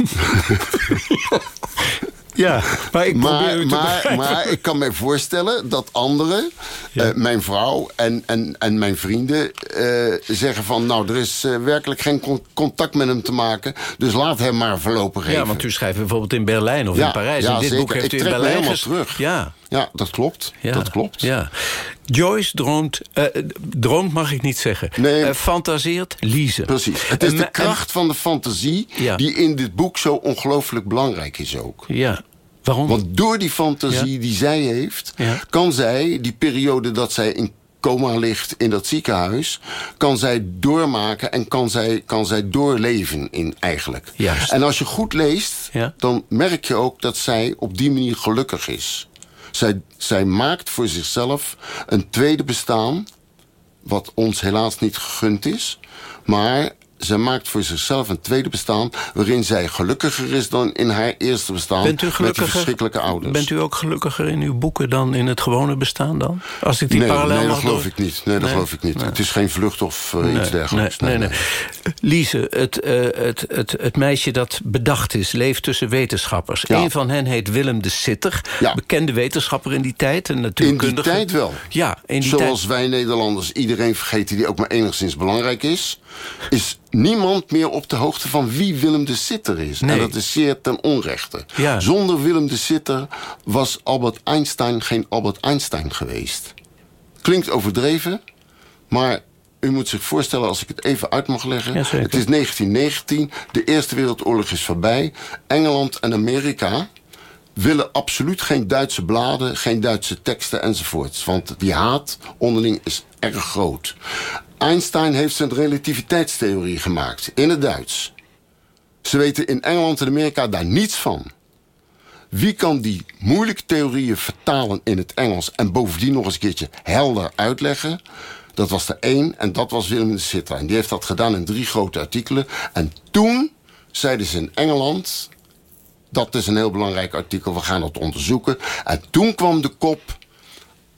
Speaker 12: Ja, maar ik probeer
Speaker 20: maar,
Speaker 12: u te
Speaker 20: maar,
Speaker 12: begrijpen.
Speaker 20: maar ik kan me voorstellen dat anderen, eh, mijn vrouw en, en, en mijn vrienden... eh, zeggen van, nou, er is eh, werkelijk geen con- contact met hem te maken... dus laat hem maar voorlopig even.
Speaker 12: Ja, want u schrijft bijvoorbeeld in Berlijn of
Speaker 20: Ja,
Speaker 12: in Parijs.
Speaker 20: ja,
Speaker 12: en dit
Speaker 20: zeker.
Speaker 12: boek heeft
Speaker 20: Ik
Speaker 12: u in Berlijn
Speaker 20: terug.
Speaker 12: Ja.
Speaker 20: Ja, dat klopt.
Speaker 12: Ja.
Speaker 20: Dat klopt.
Speaker 12: Ja. Joyce droomt, eh, droomt mag ik niet zeggen.
Speaker 20: Nee.
Speaker 12: Eh, fantaseert Lise.
Speaker 20: Precies. Het is
Speaker 12: En
Speaker 20: de kracht van de fantasie...
Speaker 12: Ja.
Speaker 20: die in dit boek zo ongelooflijk belangrijk is ook.
Speaker 12: Ja. Waarom?
Speaker 20: Want door die fantasie
Speaker 12: Ja.
Speaker 20: die zij heeft... Kan zij die periode dat zij in coma ligt in dat ziekenhuis... kan zij doormaken en kan zij, kan zij doorleven in eigenlijk.
Speaker 12: Juist.
Speaker 20: En als je goed leest, dan merk je ook dat zij op die manier gelukkig is. Zij, zij maakt voor zichzelf een tweede bestaan... wat ons helaas niet gegund is. Maar zij maakt voor zichzelf een tweede bestaan... waarin zij gelukkiger is dan in haar eerste bestaan...
Speaker 12: Bent u
Speaker 20: met die verschrikkelijke ouders.
Speaker 12: Bent u ook gelukkiger in uw boeken dan in het gewone bestaan dan? Als ik die
Speaker 20: nee,
Speaker 12: parallel
Speaker 20: nee, dat geloof
Speaker 12: door-
Speaker 20: ik niet. Nee, dat
Speaker 12: Nee?
Speaker 20: geloof ik niet.
Speaker 12: Nee.
Speaker 20: Het is geen vlucht of eh, iets dergelijks.
Speaker 12: Nee, nee, nee. Lise, het, eh, het, het, het meisje dat bedacht is, leeft tussen wetenschappers.
Speaker 20: Ja.
Speaker 12: Een van hen heet Willem de Sitter. Bekende wetenschapper in die tijd. Een
Speaker 20: In die
Speaker 12: natuurkundige.
Speaker 20: tijd wel.
Speaker 12: Ja, in die
Speaker 20: Zoals
Speaker 12: tijd.
Speaker 20: wij Nederlanders iedereen vergeten die ook maar enigszins belangrijk is... is niemand meer op de hoogte van wie Willem de Sitter is.
Speaker 12: Nee.
Speaker 20: En dat is zeer ten onrechte.
Speaker 12: Ja.
Speaker 20: Zonder Willem de Sitter was Albert Einstein geen Albert Einstein geweest. Klinkt overdreven, maar u moet zich voorstellen... als ik het even uit mag leggen.
Speaker 12: Ja,
Speaker 20: het is 1919, de Eerste Wereldoorlog is voorbij. Engeland en Amerika willen absoluut geen Duitse bladen, geen Duitse teksten enzovoorts. Want die haat onderling is erg groot. Einstein heeft zijn relativiteitstheorie gemaakt in het Duits. Ze weten in Engeland en Amerika daar niets van. Wie kan die moeilijke theorieën vertalen in het Engels... en bovendien nog eens een keertje helder uitleggen? Dat was er één en dat was Willem de Sitter. En die heeft dat gedaan in drie grote artikelen. En toen zeiden ze in Engeland... dat is een heel belangrijk artikel, we gaan dat onderzoeken. En toen kwam de kop...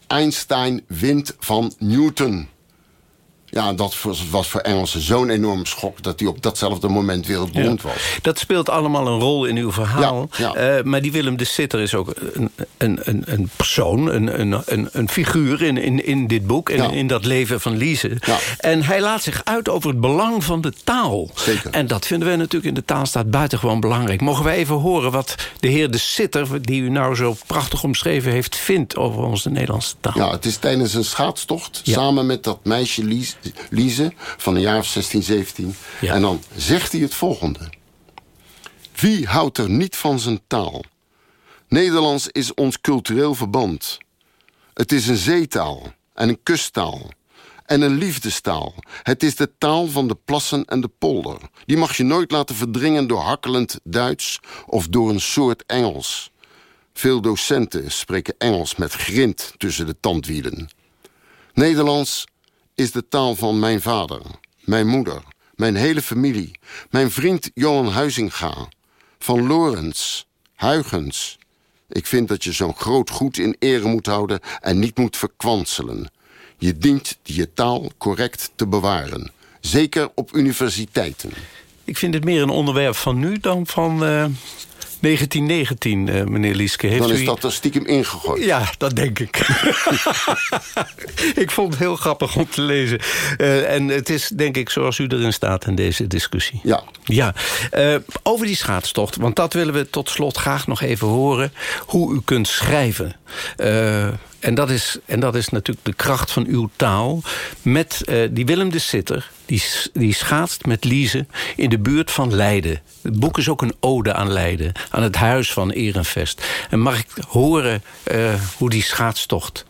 Speaker 20: Einstein wint van Newton. Ja, dat was- voor Engelsen zo'n enorme schok... dat hij op datzelfde moment wereldberoemd
Speaker 12: Ja.
Speaker 20: was.
Speaker 12: Dat speelt allemaal een rol in uw verhaal.
Speaker 20: Ja,
Speaker 12: Eh, maar die Willem de Sitter is ook een, een, een, een persoon, een, een, een, een figuur in, in, in dit boek... en in dat leven van Lise.
Speaker 20: Ja.
Speaker 12: En hij laat zich uit over het belang van de taal.
Speaker 20: Zeker.
Speaker 12: En dat vinden wij natuurlijk in de taalstaat buitengewoon belangrijk. Mogen wij even horen wat de heer de Sitter... die u nou zo prachtig omschreven heeft, vindt over onze Nederlandse taal?
Speaker 20: Ja, het is tijdens een schaatstocht... Samen met dat meisje Lies, Lize van een jaar of 16, 17. En dan zegt hij het volgende. Wie houdt er niet van zijn taal? Nederlands is ons cultureel verband. Het is een zeetaal en een kusttaal. En een liefdestaal. Het is de taal van de plassen en de polder. Die mag je nooit laten verdringen door hakkelend Duits... of door een soort Engels. Veel docenten spreken Engels met grind tussen de tandwielen. Nederlands is de taal van mijn vader, mijn moeder, mijn hele familie, mijn vriend Johan Huizinga, van Lorens, Huygens. Ik vind dat je zo'n groot goed in ere moet houden en niet moet verkwanselen. Je dient je taal correct te bewaren, zeker op universiteiten.
Speaker 12: Ik vind het meer een onderwerp van nu dan van eh, 1919, eh, meneer Lieske. Heeft
Speaker 20: Dan is
Speaker 12: u-
Speaker 20: dat er stiekem ingegooid.
Speaker 12: Ja, dat denk ik. (laughs) ik vond het heel grappig om te lezen. Eh, en het is, denk ik, zoals u erin staat in deze discussie.
Speaker 20: Ja.
Speaker 12: Ja, Eh, over die schaatstocht, want dat willen we tot slot graag nog even horen. Hoe u kunt schrijven. En, dat is, en dat is natuurlijk de kracht van uw taal. Met eh, die Willem de Sitter, die, die schaatst met Lize in de buurt van Leiden. Het boek is ook een ode aan Leiden, aan het huis van Ehrenvest. En mag ik horen eh, hoe die schaatstocht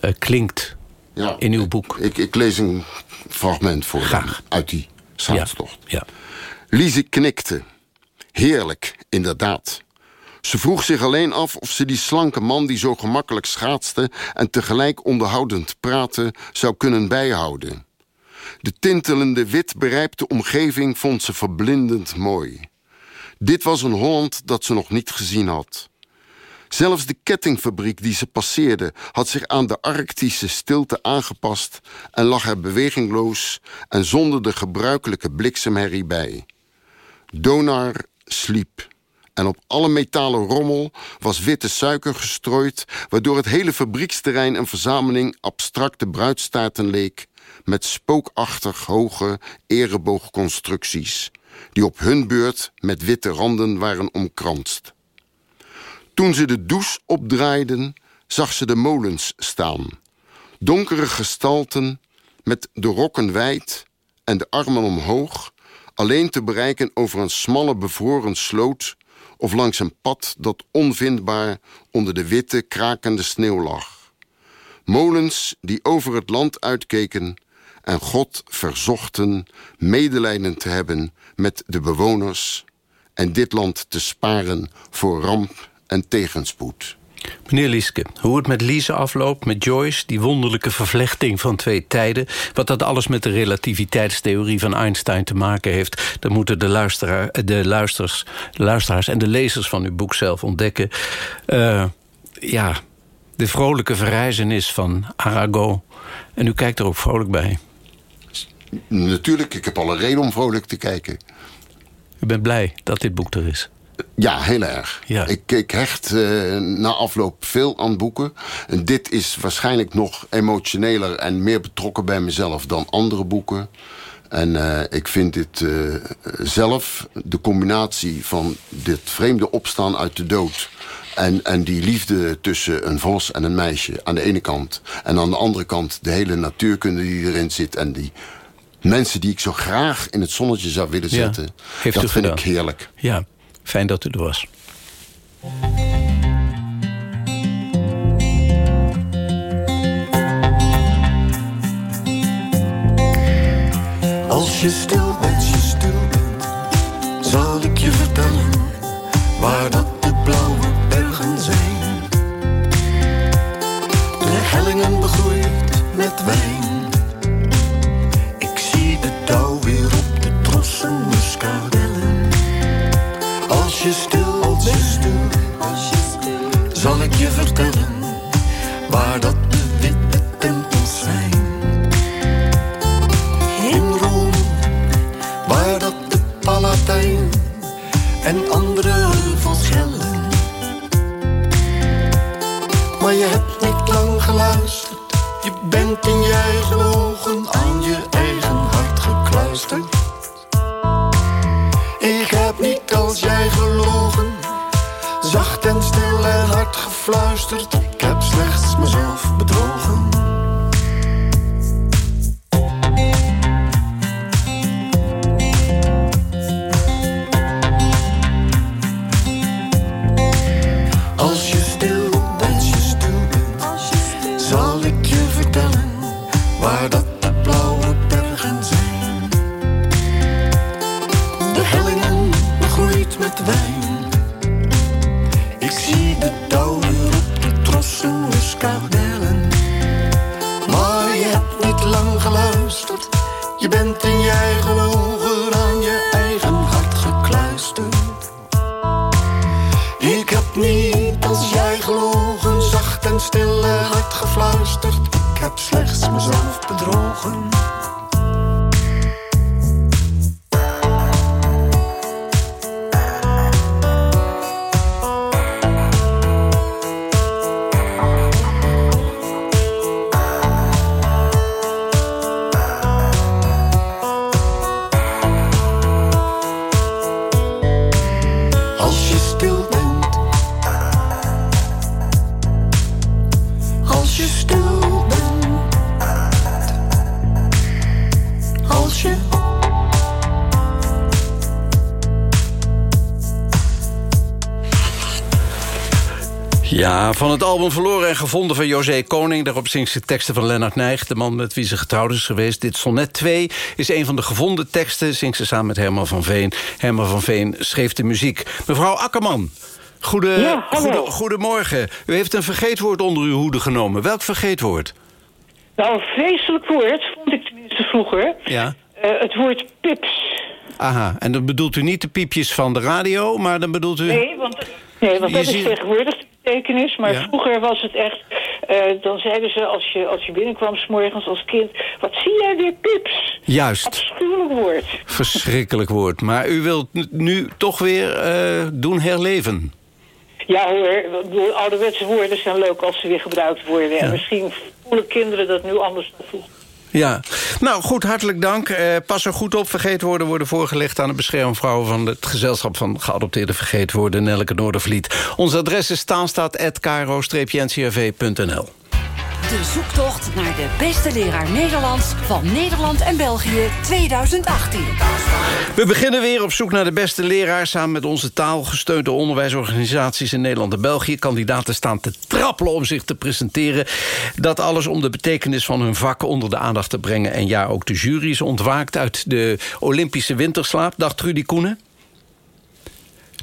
Speaker 12: eh, klinkt
Speaker 20: Ja,
Speaker 12: in uw boek?
Speaker 20: Ik, ik lees een fragment voor dan uit die schaatstocht.
Speaker 12: Ja.
Speaker 20: Lize knikte. Heerlijk, inderdaad. Ze vroeg zich alleen af of ze die slanke man die zo gemakkelijk schaatste... en tegelijk onderhoudend praatte, zou kunnen bijhouden. De tintelende wit berijpte omgeving vond ze verblindend mooi. Dit was een Holland dat ze nog niet gezien had. Zelfs de kettingfabriek die ze passeerde... had zich aan de arctische stilte aangepast... en lag er bewegingloos en zonder de gebruikelijke bliksemherrie bij. Donar sliep. En op alle metalen rommel was witte suiker gestrooid... waardoor het hele fabrieksterrein een verzameling abstracte bruidstaarten leek... met spookachtig hoge ereboogconstructies... die op hun beurt met witte randen waren omkranst. Toen ze de douche opdraaiden, zag ze de molens staan. Donkere gestalten met de rokken wijd en de armen omhoog... alleen te bereiken over een smalle bevroren sloot... of langs een pad dat onvindbaar onder de witte, krakende sneeuw lag. Molens die over het land uitkeken en God verzochten medelijden te hebben met de bewoners... en dit land te sparen voor ramp en tegenspoed.
Speaker 12: Meneer Lieske, hoe het met Lise afloopt, met Joyce... die wonderlijke vervlechting van twee tijden... wat dat alles met de relativiteitstheorie van Einstein te maken heeft... dat moeten de, luisteraar, de, luisters, luisteraars en de lezers van uw boek zelf ontdekken. Uh, ja, de vrolijke verrijzenis van Arago. En u kijkt er ook vrolijk bij.
Speaker 20: Natuurlijk, ik heb alle reden om vrolijk te kijken.
Speaker 12: U bent blij dat dit boek er is?
Speaker 20: Ja, heel erg.
Speaker 12: Ja.
Speaker 20: Ik, ik hecht uh, na afloop veel aan boeken. En dit is waarschijnlijk nog emotioneler en meer betrokken bij mezelf dan andere boeken. En uh, ik vind dit uh, zelf, de combinatie van dit vreemde opstaan uit de dood... En, en die liefde tussen een vos en een meisje aan de ene kant... en aan de andere kant de hele natuurkunde die erin zit... en die mensen die ik zo graag in het zonnetje zou willen zetten...
Speaker 12: Ja,
Speaker 20: dat vind
Speaker 12: gedaan.
Speaker 20: ik heerlijk.
Speaker 12: Ja, fijn dat u er was.
Speaker 10: Als je stil waar dat de witte tempels zijn. In Rome, waar dat de Palatijn en andere heuvels hellen. Maar je hebt niet lang geluisterd, je bent in je
Speaker 12: Ja, van het album Verloren en Gevonden van José Koning... daarop zingt ze teksten van Lennart Nijg... de man met wie ze getrouwd is geweest. Dit sonnet 2 is een van de gevonden teksten... zingt ze samen met Herman van Veen. Herman van Veen schreef de muziek. Mevrouw Akkerman, goede,
Speaker 22: Ja, hallo.
Speaker 12: goede, goedemorgen. U heeft een vergeetwoord onder uw hoede genomen. Welk vergeetwoord?
Speaker 22: Nou, een vreselijk woord, vond ik tenminste vroeger.
Speaker 12: Ja.
Speaker 22: Eh, het woord pips.
Speaker 12: Aha, en dan bedoelt u niet de piepjes van de radio... maar dan bedoelt u...
Speaker 22: Nee, want, nee, want dat is tegenwoordig de betekenis. Maar
Speaker 12: Ja.
Speaker 22: vroeger was het echt... eh, dan zeiden ze als je, als je binnenkwam s'morgens als kind... Wat zie jij weer pips?
Speaker 12: Juist.
Speaker 22: Afschuwelijk woord.
Speaker 12: Verschrikkelijk woord. Maar u wilt nu toch weer eh, doen herleven.
Speaker 22: Ja hoor, ouderwetse woorden zijn leuk als ze weer gebruikt worden. En misschien voelen kinderen dat nu anders dan vroeger.
Speaker 12: Ja, nou goed, hartelijk dank. Eh, pas er goed op. Vergeetwoorden worden voorgelegd aan de beschermvrouw... van het gezelschap van geadopteerde vergeetwoorden Nelke Noordervliet. Ons adres is staanstaat.kro-ncrv.nl.
Speaker 23: De zoektocht naar de beste leraar Nederlands van Nederland en België 2018.
Speaker 12: We beginnen weer op zoek naar de beste leraar... samen met onze taalgesteunde onderwijsorganisaties in Nederland en België. Kandidaten staan te trappelen om zich te presenteren. Dat alles om de betekenis van hun vak onder de aandacht te brengen. En ja, ook de jury is ontwaakt uit de Olympische winterslaap. Dag Trudy Koenen.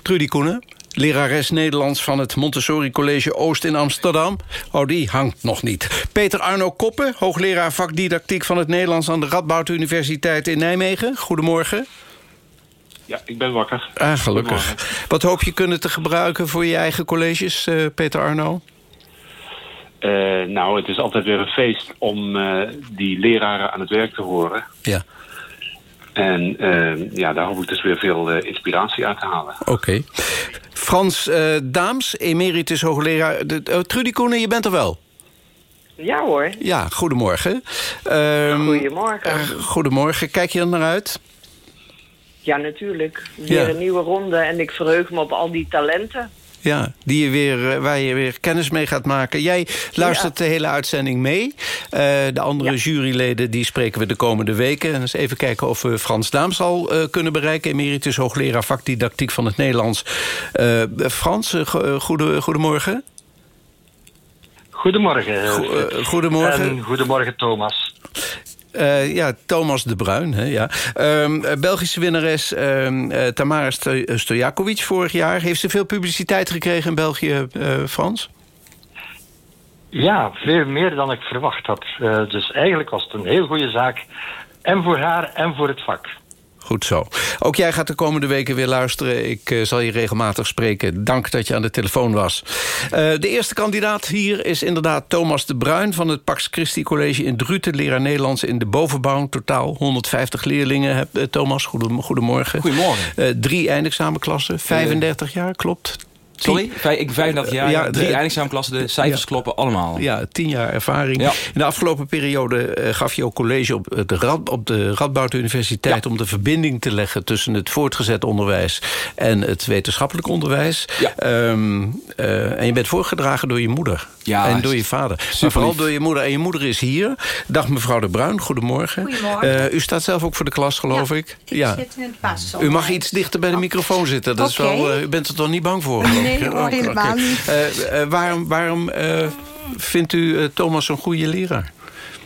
Speaker 12: Trudy Koenen. Lerares Nederlands van het Montessori College Oost in Amsterdam. Oh, die hangt nog niet. Peter Arno Koppen, hoogleraar vakdidactiek van het Nederlands... aan de Radboud Universiteit in Nijmegen. Goedemorgen.
Speaker 24: Ja, ik ben wakker.
Speaker 12: Ah, gelukkig. Wat hoop je kunnen te gebruiken voor je eigen colleges, eh, Peter Arno?
Speaker 24: Eh, nou, het is altijd weer een feest om eh, die leraren aan het werk te horen.
Speaker 12: Ja.
Speaker 24: En eh, ja, daar hoop ik dus weer veel eh, inspiratie uit te halen.
Speaker 12: Oké. Frans eh, Daams, emeritus hoogleraar. De, oh, Trudy Koenen, je bent er wel?
Speaker 25: Ja hoor.
Speaker 12: Ja, goedemorgen. Ehm,
Speaker 25: Goedemorgen.
Speaker 12: eh, goedemorgen. Kijk je er naar uit?
Speaker 25: Ja, natuurlijk. Weer
Speaker 12: Ja.
Speaker 25: een nieuwe ronde en ik verheug me op al die talenten.
Speaker 12: Ja, die je weer, eh, waar je weer kennis mee gaat maken. Jij luistert de hele uitzending mee. Eh, de andere juryleden die spreken we de komende weken. En eens even kijken of we Frans Daams al eh, kunnen bereiken. Emeritus hoogleraar vakdidactiek van het Nederlands. Eh, Frans, go- goede, goedemorgen.
Speaker 24: Goedemorgen.
Speaker 12: Go- eh, goedemorgen.
Speaker 24: En goedemorgen, Thomas.
Speaker 12: Eh, ja, Thomas de Bruin. Hè, ja. Ehm, eh, Belgische winnares ehm, eh, Tamara Sto- Stojakovic vorig jaar. Heeft ze veel publiciteit gekregen in België, Frans?
Speaker 24: Ja, veel meer dan ik verwacht had. Dus eigenlijk was het een heel goede zaak. En voor haar en voor het vak.
Speaker 12: Goed zo. Ook jij gaat de komende weken weer luisteren. Ik eh, zal je regelmatig spreken. Dank dat je aan de telefoon was. Eh, de eerste kandidaat hier is inderdaad Thomas de Bruin... van het Pax Christi College in Druten. Leraar Nederlands in de bovenbouw. Totaal 150 leerlingen. Heb, eh, Thomas, goedem- goedemorgen.
Speaker 26: Goedemorgen.
Speaker 12: Drie eindexamenklassen, 35 jaar, klopt?
Speaker 26: Sorry? Ik ben 35 jaar,
Speaker 12: Ja,
Speaker 26: drie
Speaker 12: de-
Speaker 26: eindexamenklassen, de cijfers
Speaker 12: Ja.
Speaker 26: kloppen allemaal.
Speaker 12: Ja, tien jaar ervaring.
Speaker 26: Ja.
Speaker 12: In de afgelopen periode eh, gaf je ook college op de, Rad, op de Radboud Universiteit... om de verbinding te leggen tussen het voortgezet onderwijs... en het wetenschappelijk onderwijs. Ehm, eh, en je bent voorgedragen door je moeder.
Speaker 26: Ja,
Speaker 12: en door je vader. Maar vooral door je moeder. En je moeder is hier. Dag mevrouw de Bruin, goedemorgen.
Speaker 27: Goedemorgen.
Speaker 12: Eh, u staat zelf ook voor de klas, geloof ik? Ja.
Speaker 27: zit in het.
Speaker 12: U mag iets dichter bij de microfoon zitten. Dat is
Speaker 27: Oké.
Speaker 12: wel, eh, u bent er toch niet bang voor?
Speaker 27: Nee,
Speaker 12: ik,
Speaker 27: hoor, helemaal
Speaker 12: oké.
Speaker 27: niet.
Speaker 12: Eh, eh, waarom waarom eh, vindt u eh, Thomas een goede leraar?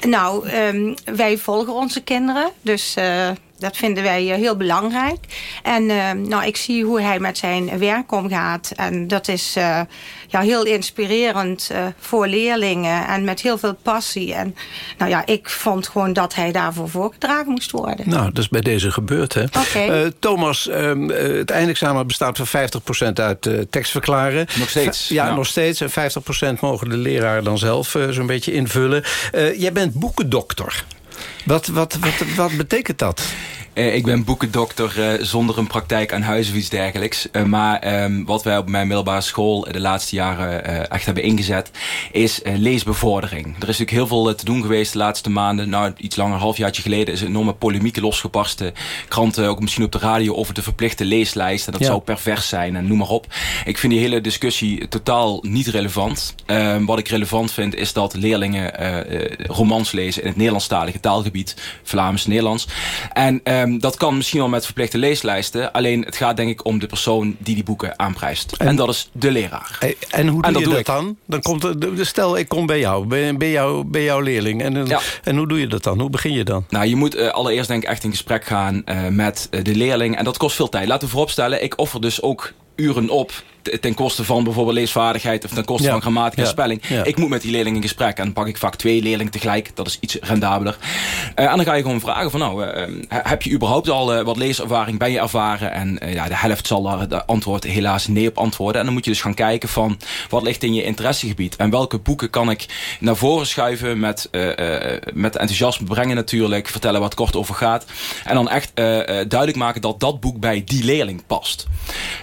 Speaker 27: Nou, ehm, wij volgen onze kinderen. Dus eh, dat vinden wij eh, heel belangrijk. En ehm, nou, ik zie hoe hij met zijn werk omgaat. En dat is eh, ja, heel inspirerend eh, voor leerlingen. En met heel veel passie. En nou ja, ik vond gewoon dat hij daarvoor voorgedragen moest worden.
Speaker 12: Nou, dat is bij deze gebeurd, hè?
Speaker 27: Oké.
Speaker 12: Eh, Thomas, ehm, eh, het eindexamen bestaat van 50% uit eh, tekstverklaren.
Speaker 26: Nog steeds,
Speaker 12: Ja, nog steeds. En 50% mogen de leraar dan zelf eh, zo'n beetje invullen. Eh, jij bent boekendokter. Wat, wat, wat, wat betekent dat?
Speaker 26: Eh, ik ben boekendokter eh, zonder een praktijk aan huis of iets dergelijks. Eh, maar ehm, wat wij op mijn middelbare school de laatste jaren echt hebben ingezet... is leesbevordering. Er is natuurlijk heel veel te doen geweest de laatste maanden. Nou, iets langer, een halfjaartje geleden... is een enorme polemiek losgebarst. De kranten, ook misschien op de radio... over de verplichte leeslijst. En dat
Speaker 12: Ja.
Speaker 26: zou pervers zijn en noem maar op. Ik vind die hele discussie totaal niet relevant. Ehm, wat ik relevant vind is dat leerlingen romans lezen... in het Nederlandstalige taalgebied. Vlaams, Nederlands. En ehm, dat kan misschien wel met verplichte leeslijsten. Alleen het gaat denk ik om de persoon die die boeken aanprijst. En, dat is de leraar.
Speaker 12: Eh, En hoe doe
Speaker 26: En dat
Speaker 12: je
Speaker 26: doe
Speaker 12: dat
Speaker 26: ik.
Speaker 12: dan? dan komt de- stel, ik kom bij jou, bij, bij, jou, bij jouw leerling. En, dan- en hoe doe je dat dan? Hoe begin je dan?
Speaker 26: Nou, je moet eh, allereerst denk ik echt in gesprek gaan eh, met eh, de leerling. En dat kost veel tijd. Laten we vooropstellen, ik offer dus ook uren op ten koste van bijvoorbeeld leesvaardigheid of ten koste
Speaker 12: Ja.
Speaker 26: van grammatica en
Speaker 12: Ja.
Speaker 26: spelling.
Speaker 12: Ja.
Speaker 26: Ik moet met die leerling in gesprek en dan pak ik vaak twee leerlingen tegelijk. Dat is iets rendabeler. Eh, en dan ga je gewoon vragen van nou, eh, eh, heb je überhaupt al wat leeservaring? Ben je ervaren? En ja, de helft zal daar de antwoord helaas nee op antwoorden. En dan moet je dus gaan kijken van wat ligt in je interessegebied? En welke boeken kan ik naar voren schuiven met, met enthousiasme brengen natuurlijk. Vertellen het kort over gaat. En dan echt duidelijk maken dat dat boek bij die leerling past.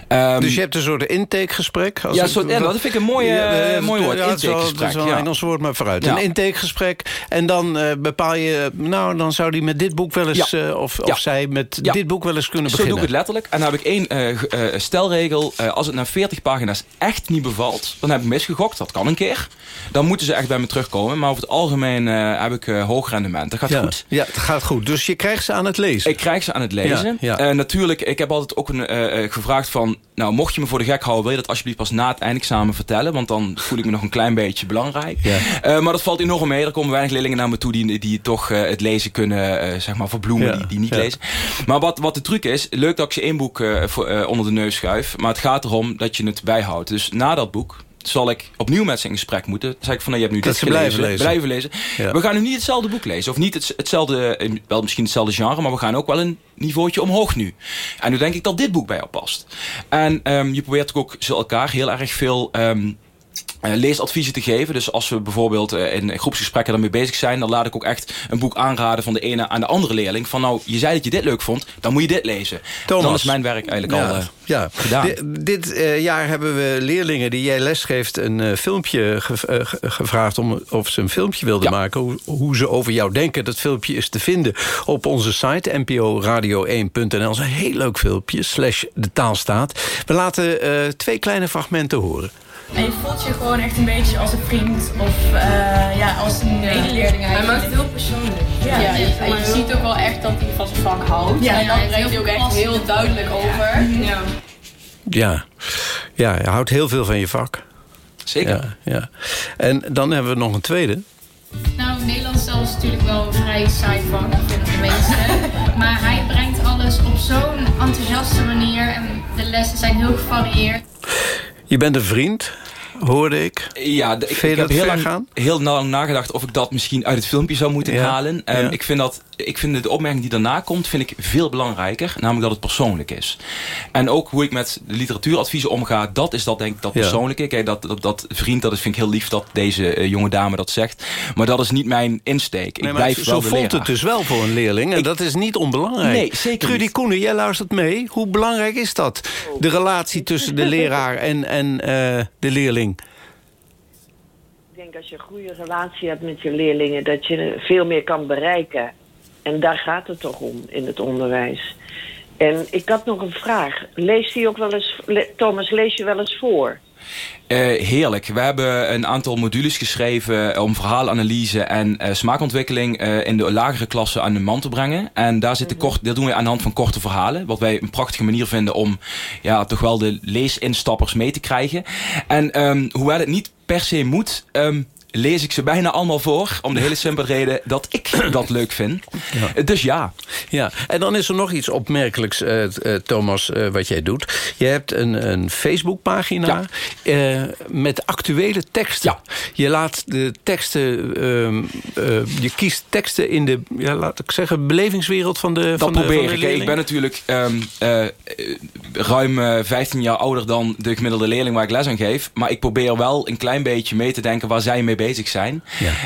Speaker 26: Ehm,
Speaker 12: dus je hebt een soort intakegesprek? als
Speaker 26: Ja, ja, dat vind ik een mooi, eh, mooi woord,
Speaker 12: Ja,
Speaker 26: intakegesprek,
Speaker 12: wel een
Speaker 26: ja.
Speaker 12: Engels woord, maar vooruit. Een intakegesprek. En dan eh, bepaal je... Nou, dan zou die met dit boek wel eens... Eh, of, of zij met dit boek wel eens kunnen
Speaker 26: Zo doe
Speaker 12: beginnen.
Speaker 26: ik het letterlijk. En dan heb ik één ge- stelregel. Als het na 40 pagina's echt niet bevalt, dan heb ik misgegokt. Dat kan een keer. Dan moeten ze echt bij me terugkomen. Maar over het algemeen heb ik hoog rendement. Dat gaat goed.
Speaker 12: Ja, het gaat goed. Dus je krijgt ze aan het lezen.
Speaker 26: Ik krijg ze aan het lezen. Natuurlijk, ik heb altijd ook een, gevraagd van... Nou, mocht je me voor de gek houden wil je dat alsjeblieft pas na het eindexamen vertellen. Want dan voel ik me nog een klein beetje belangrijk. Eh, maar dat valt enorm mee. Er komen weinig leerlingen naar me toe die, die toch eh, het lezen kunnen eh, zeg maar verbloemen.
Speaker 12: Ja.
Speaker 26: Die, die niet lezen. Maar wat, wat de truc is, leuk dat ik je één boek voor, onder de neus schuif. Maar het gaat erom dat je het bijhoudt. Dus na dat boek zal ik opnieuw met ze in gesprek moeten. Dan zeg ik van, nou, je hebt nu
Speaker 12: Dat
Speaker 26: dit
Speaker 12: ze
Speaker 26: gelezen.
Speaker 12: blijven lezen.
Speaker 26: Blijven lezen.
Speaker 12: Ja.
Speaker 26: We gaan nu niet hetzelfde boek lezen. Of niet het, hetzelfde, wel misschien hetzelfde genre, maar we gaan ook wel een niveautje omhoog nu. En nu denk ik dat dit boek bij jou past. En ehm, je probeert ook ze elkaar heel erg veel... ehm, eh, leesadviezen te geven. Dus als we bijvoorbeeld eh, in groepsgesprekken daarmee bezig zijn... dan laat ik ook echt een boek aanraden van de ene aan de andere leerling. Van nou, je zei dat je dit leuk vond, dan moet je dit lezen.
Speaker 12: Thomas.
Speaker 26: Dan is mijn werk eigenlijk al eh,
Speaker 12: ja.
Speaker 26: gedaan.
Speaker 12: Di- dit eh, jaar hebben we leerlingen die jij lesgeeft... een eh, filmpje gev- eh, ge- gevraagd om of ze een filmpje wilden maken... Hoe, hoe ze over jou denken. Dat filmpje is te vinden op onze site nporadio1.nl. Dat is een heel leuk filmpje, slash de taalstaat. We laten eh, twee kleine fragmenten horen.
Speaker 28: En je voelt je gewoon echt een beetje als een vriend of eh, ja, als een medeleerling
Speaker 29: Hij maakt het heel persoonlijk. Ja,
Speaker 28: Ja,
Speaker 29: je, en je ziet ook wel echt dat hij van zijn vak houdt.
Speaker 28: Ja,
Speaker 29: en dat
Speaker 28: hij
Speaker 29: brengt hij ook echt heel duidelijk over. Ja.
Speaker 12: Ja. ja, je houdt heel veel van je vak.
Speaker 26: Zeker.
Speaker 12: Ja, ja. En dan hebben we nog een tweede.
Speaker 29: Nou, Nederlands zelf is natuurlijk wel een vrij saai vak, vinden de meesten. (laughs) maar hij brengt alles op zo'n enthousiaste manier en de lessen zijn heel gevarieerd.
Speaker 12: Je bent een vriend, hoorde ik.
Speaker 26: Ja, ik, heb heel lang,
Speaker 12: gaan?
Speaker 26: heel lang nagedacht of ik dat misschien uit het filmpje zou moeten
Speaker 12: Ja,
Speaker 26: halen.
Speaker 12: Ja.
Speaker 26: ik, vind dat, ik vind de opmerking die daarna komt, vind ik veel belangrijker. Namelijk dat het persoonlijk is. En ook hoe ik met de literatuuradviezen omga, dat is dat denk ik dat persoonlijke. Kijk, dat, dat, dat vriend, dat is, vind ik heel lief dat deze eh, jonge dame dat zegt. Maar dat is niet mijn insteek. Ik
Speaker 12: Nee,
Speaker 26: blijf
Speaker 12: zo
Speaker 26: wel de
Speaker 12: voelt het dus wel voor een leerling. En dat is niet onbelangrijk.
Speaker 26: Nee, zeker
Speaker 12: Trudy. Koenen, jij luistert mee. Hoe belangrijk is dat? De relatie tussen de leraar en, en eh, de leerling.
Speaker 25: Als je een goede relatie hebt met je leerlingen, dat je veel meer kan bereiken. En daar gaat het toch om in het onderwijs. En ik had nog een vraag. Leest hij ook wel eens, Thomas, lees je wel eens voor?
Speaker 26: Eh, heerlijk. We hebben een aantal modules geschreven om verhaalanalyse en eh, smaakontwikkeling eh, in de lagere klassen aan de man te brengen. En daar zitten kort, dat doen we aan de hand van korte verhalen. Wat wij een prachtige manier vinden om ja, toch wel de leesinstappers mee te krijgen. En ehm, hoewel het niet per se moet, ehm, lees ik ze bijna allemaal voor. Om de hele simpele reden dat ik (clears throat) dat leuk vind. Eh, Dus ja.
Speaker 12: Ja, en dan is er nog iets opmerkelijks, eh, eh, Thomas, wat jij doet. Je hebt een, een Facebookpagina met actuele teksten. Je laat de teksten, ehm, eh, je kiest teksten in de, ja, laat ik zeggen, belevingswereld van de
Speaker 26: Dat
Speaker 12: van de,
Speaker 26: probeer
Speaker 12: van de
Speaker 26: ik. Ik ben natuurlijk ehm, eh, eh, ruim eh, 15 jaar ouder dan de gemiddelde leerling waar ik les aan geef. Maar ik probeer wel een klein beetje mee te denken waar zij mee bezig zijn.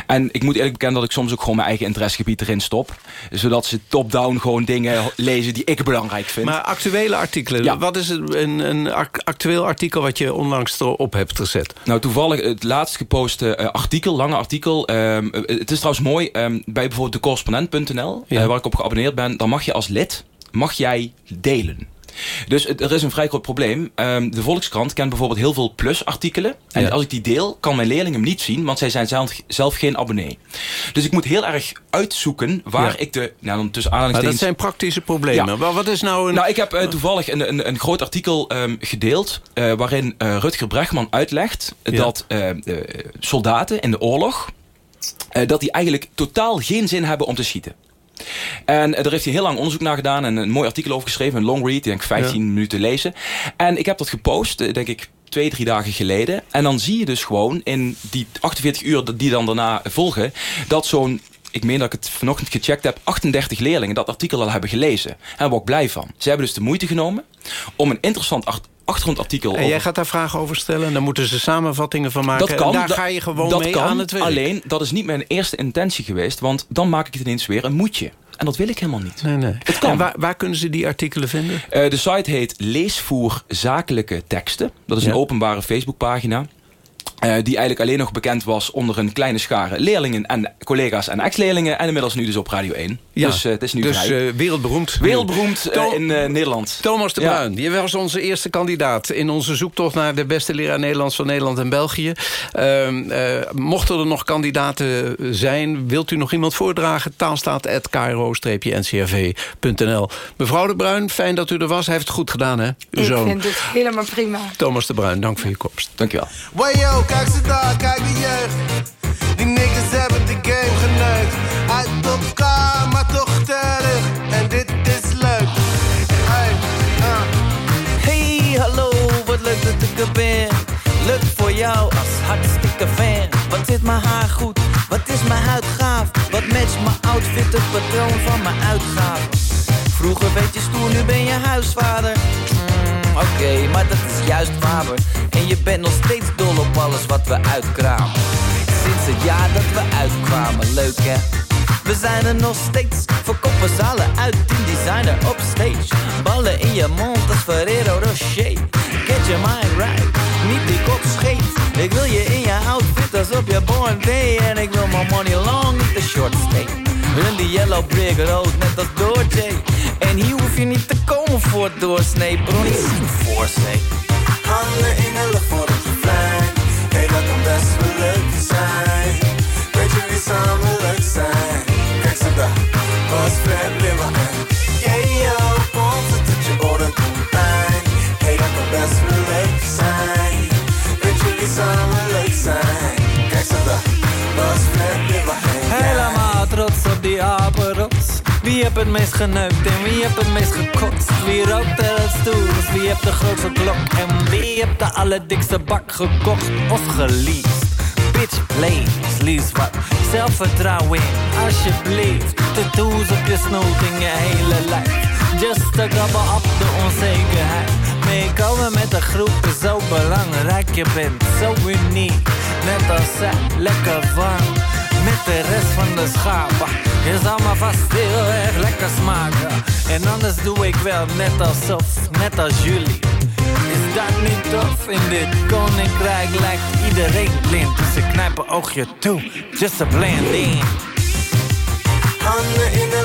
Speaker 26: En ik moet eerlijk bekennen dat ik soms ook gewoon mijn eigen interessegebied erin stop. Zodat ze top-down gewoon dingen lezen die ik belangrijk vind.
Speaker 12: Maar actuele artikelen, wat is een, een ac- actueel artikel wat je onlangs erop hebt gezet?
Speaker 26: Nou, toevallig het laatst geposte eh, artikel, lange artikel. ehm, eh, het is trouwens mooi, ehm, bij bijvoorbeeld decorrespondent.nl,
Speaker 12: Ja.
Speaker 26: eh, waar ik op geabonneerd ben, dan mag je als lid, mag jij delen. Dus het- er is een vrij groot probleem. Ehm, de Volkskrant kent bijvoorbeeld heel veel plusartikelen. En
Speaker 12: Ja.
Speaker 26: als ik die deel, kan mijn leerling hem niet zien, want zij zijn zelf, zelf geen abonnee. Dus ik moet heel erg uitzoeken waar
Speaker 12: Ja.
Speaker 26: ik de, nou dan tussen
Speaker 12: Maar
Speaker 26: aanhalingstekens...
Speaker 12: dat zijn praktische problemen.
Speaker 26: Ja.
Speaker 12: Maar wat is nou een...
Speaker 26: Nou, ik heb eh, toevallig een, een, een groot artikel ehm, gedeeld... eh, waarin eh, Rutger Bregman uitlegt dat soldaten in de oorlog... dat die eigenlijk totaal geen zin hebben om te schieten. En daar heeft hij heel lang onderzoek naar gedaan... en een mooi artikel over geschreven, een long read... ik denk 15 minuten lezen. En ik heb dat gepost, eh, denk ik twee, drie dagen geleden. En dan zie je dus gewoon in die 48 uur die dan daarna volgen... dat zo'n ik meen dat ik het vanochtend gecheckt heb, 38 leerlingen dat artikel al hebben gelezen. En daar ben ik blij van. Ze hebben dus de moeite genomen om een interessant achtergrondartikel
Speaker 12: En
Speaker 26: over...
Speaker 12: jij gaat daar vragen over stellen en dan moeten ze samenvattingen van maken.
Speaker 26: Dat kan.
Speaker 12: En daar ga je gewoon
Speaker 26: dat
Speaker 12: mee
Speaker 26: kan,
Speaker 12: aan het werk.
Speaker 26: Alleen, dat is niet mijn eerste intentie geweest. Want dan maak ik het ineens weer een moedje. En dat wil ik helemaal niet.
Speaker 12: Nee, nee.
Speaker 26: Het kan.
Speaker 12: En waar, waar kunnen ze die artikelen vinden?
Speaker 26: Eh, de site heet Leesvoer Zakelijke Teksten. Dat is
Speaker 12: Ja.
Speaker 26: een openbare Facebookpagina. eh, die eigenlijk alleen nog bekend was onder een kleine schare leerlingen en collega's en ex-leerlingen. En inmiddels nu dus op Radio 1.
Speaker 12: Ja,
Speaker 26: Dus eh, het is nu
Speaker 12: dus
Speaker 26: vrij.
Speaker 12: eh, wereldberoemd.
Speaker 26: Wereldberoemd eh, in eh, Nederland.
Speaker 12: Thomas de
Speaker 26: Ja.
Speaker 12: Bruin, je was onze eerste kandidaat... in onze zoektocht naar de beste leraar Nederlands van Nederland en België. Ehm, eh, mochten er nog kandidaten zijn, wilt u nog iemand voordragen? taalstaat.kro-ncrv.nl Mevrouw de Bruin, fijn dat u er was. Hij heeft het goed gedaan, hè? Uw
Speaker 27: Ik
Speaker 12: zoon.
Speaker 27: vind het helemaal prima.
Speaker 12: Thomas de Bruin, dank voor je komst.
Speaker 26: Dankjewel.
Speaker 30: Way yo, kijk ze daar, kijk die jeugd. Die niggas hebben de game geneukt. Uit elkaar, maar toch terug. En dit is leuk. Hey, uh.
Speaker 13: Hey, hallo, wat leuk dat ik er ben. Leuk voor jou als hartstikke fan. Wat zit mijn haar goed, wat is mijn huid gaaf. Wat matcht mijn outfit, het patroon van mijn uitgaven. Vroeger werd je stoer, nu ben je huisvader. Mm, Oké, maar dat is juist vader. En je bent nog steeds dol op alles wat we uitkramen. Sinds het jaar dat we uitkwamen, leuk hè? We zijn er nog steeds, verkopen zalen uit in designer op stage. Ballen in je mond als Ferrero Rocher. Get your mind right, niet die kop scheef. Ik wil je in je outfit als op je born day. En ik wil mijn money long, niet te short stay. Run die yellow brick road, net als Doortje. En hier hoef je niet te komen voor doorsnee. Bro, niet zien voorzee.
Speaker 30: Handen in de lucht voor het. Hey, dat kan best wel leuk zijn. Weet je wie samen leuk zijn? Was Fred Limmer en yo, komt het tot je oren doen pijn. Hey, dat kan best wel leuk zijn. Weet je wie samen leuk zijn? Kijk ze daar, was Fred en
Speaker 13: Helemaal trots op die apenrots. Wie heeft het meest geneukt en wie heeft het meest gekotst? Wie rookt er het stoers? Wie heeft de grootste klok? En wie heeft de allerdikste bak gekocht of geleased? Bitch, please, lease wat zelfvertrouwen in, alsjeblieft. Tattoos op je snoet in je hele lijf. Just a couple op de onzekerheid. Meekomen met de groep is zo belangrijk. Je bent zo uniek, net als zij, lekker warm met de rest van de schapen. Je zal me vast heel erg lekker smaken. En anders doe ik wel net alsof, net als jullie. Is dat niet tof? In dit koninkrijk lijkt iedereen blind. Dus ik knijp een oogje toe, just a blend in.
Speaker 30: Handen in de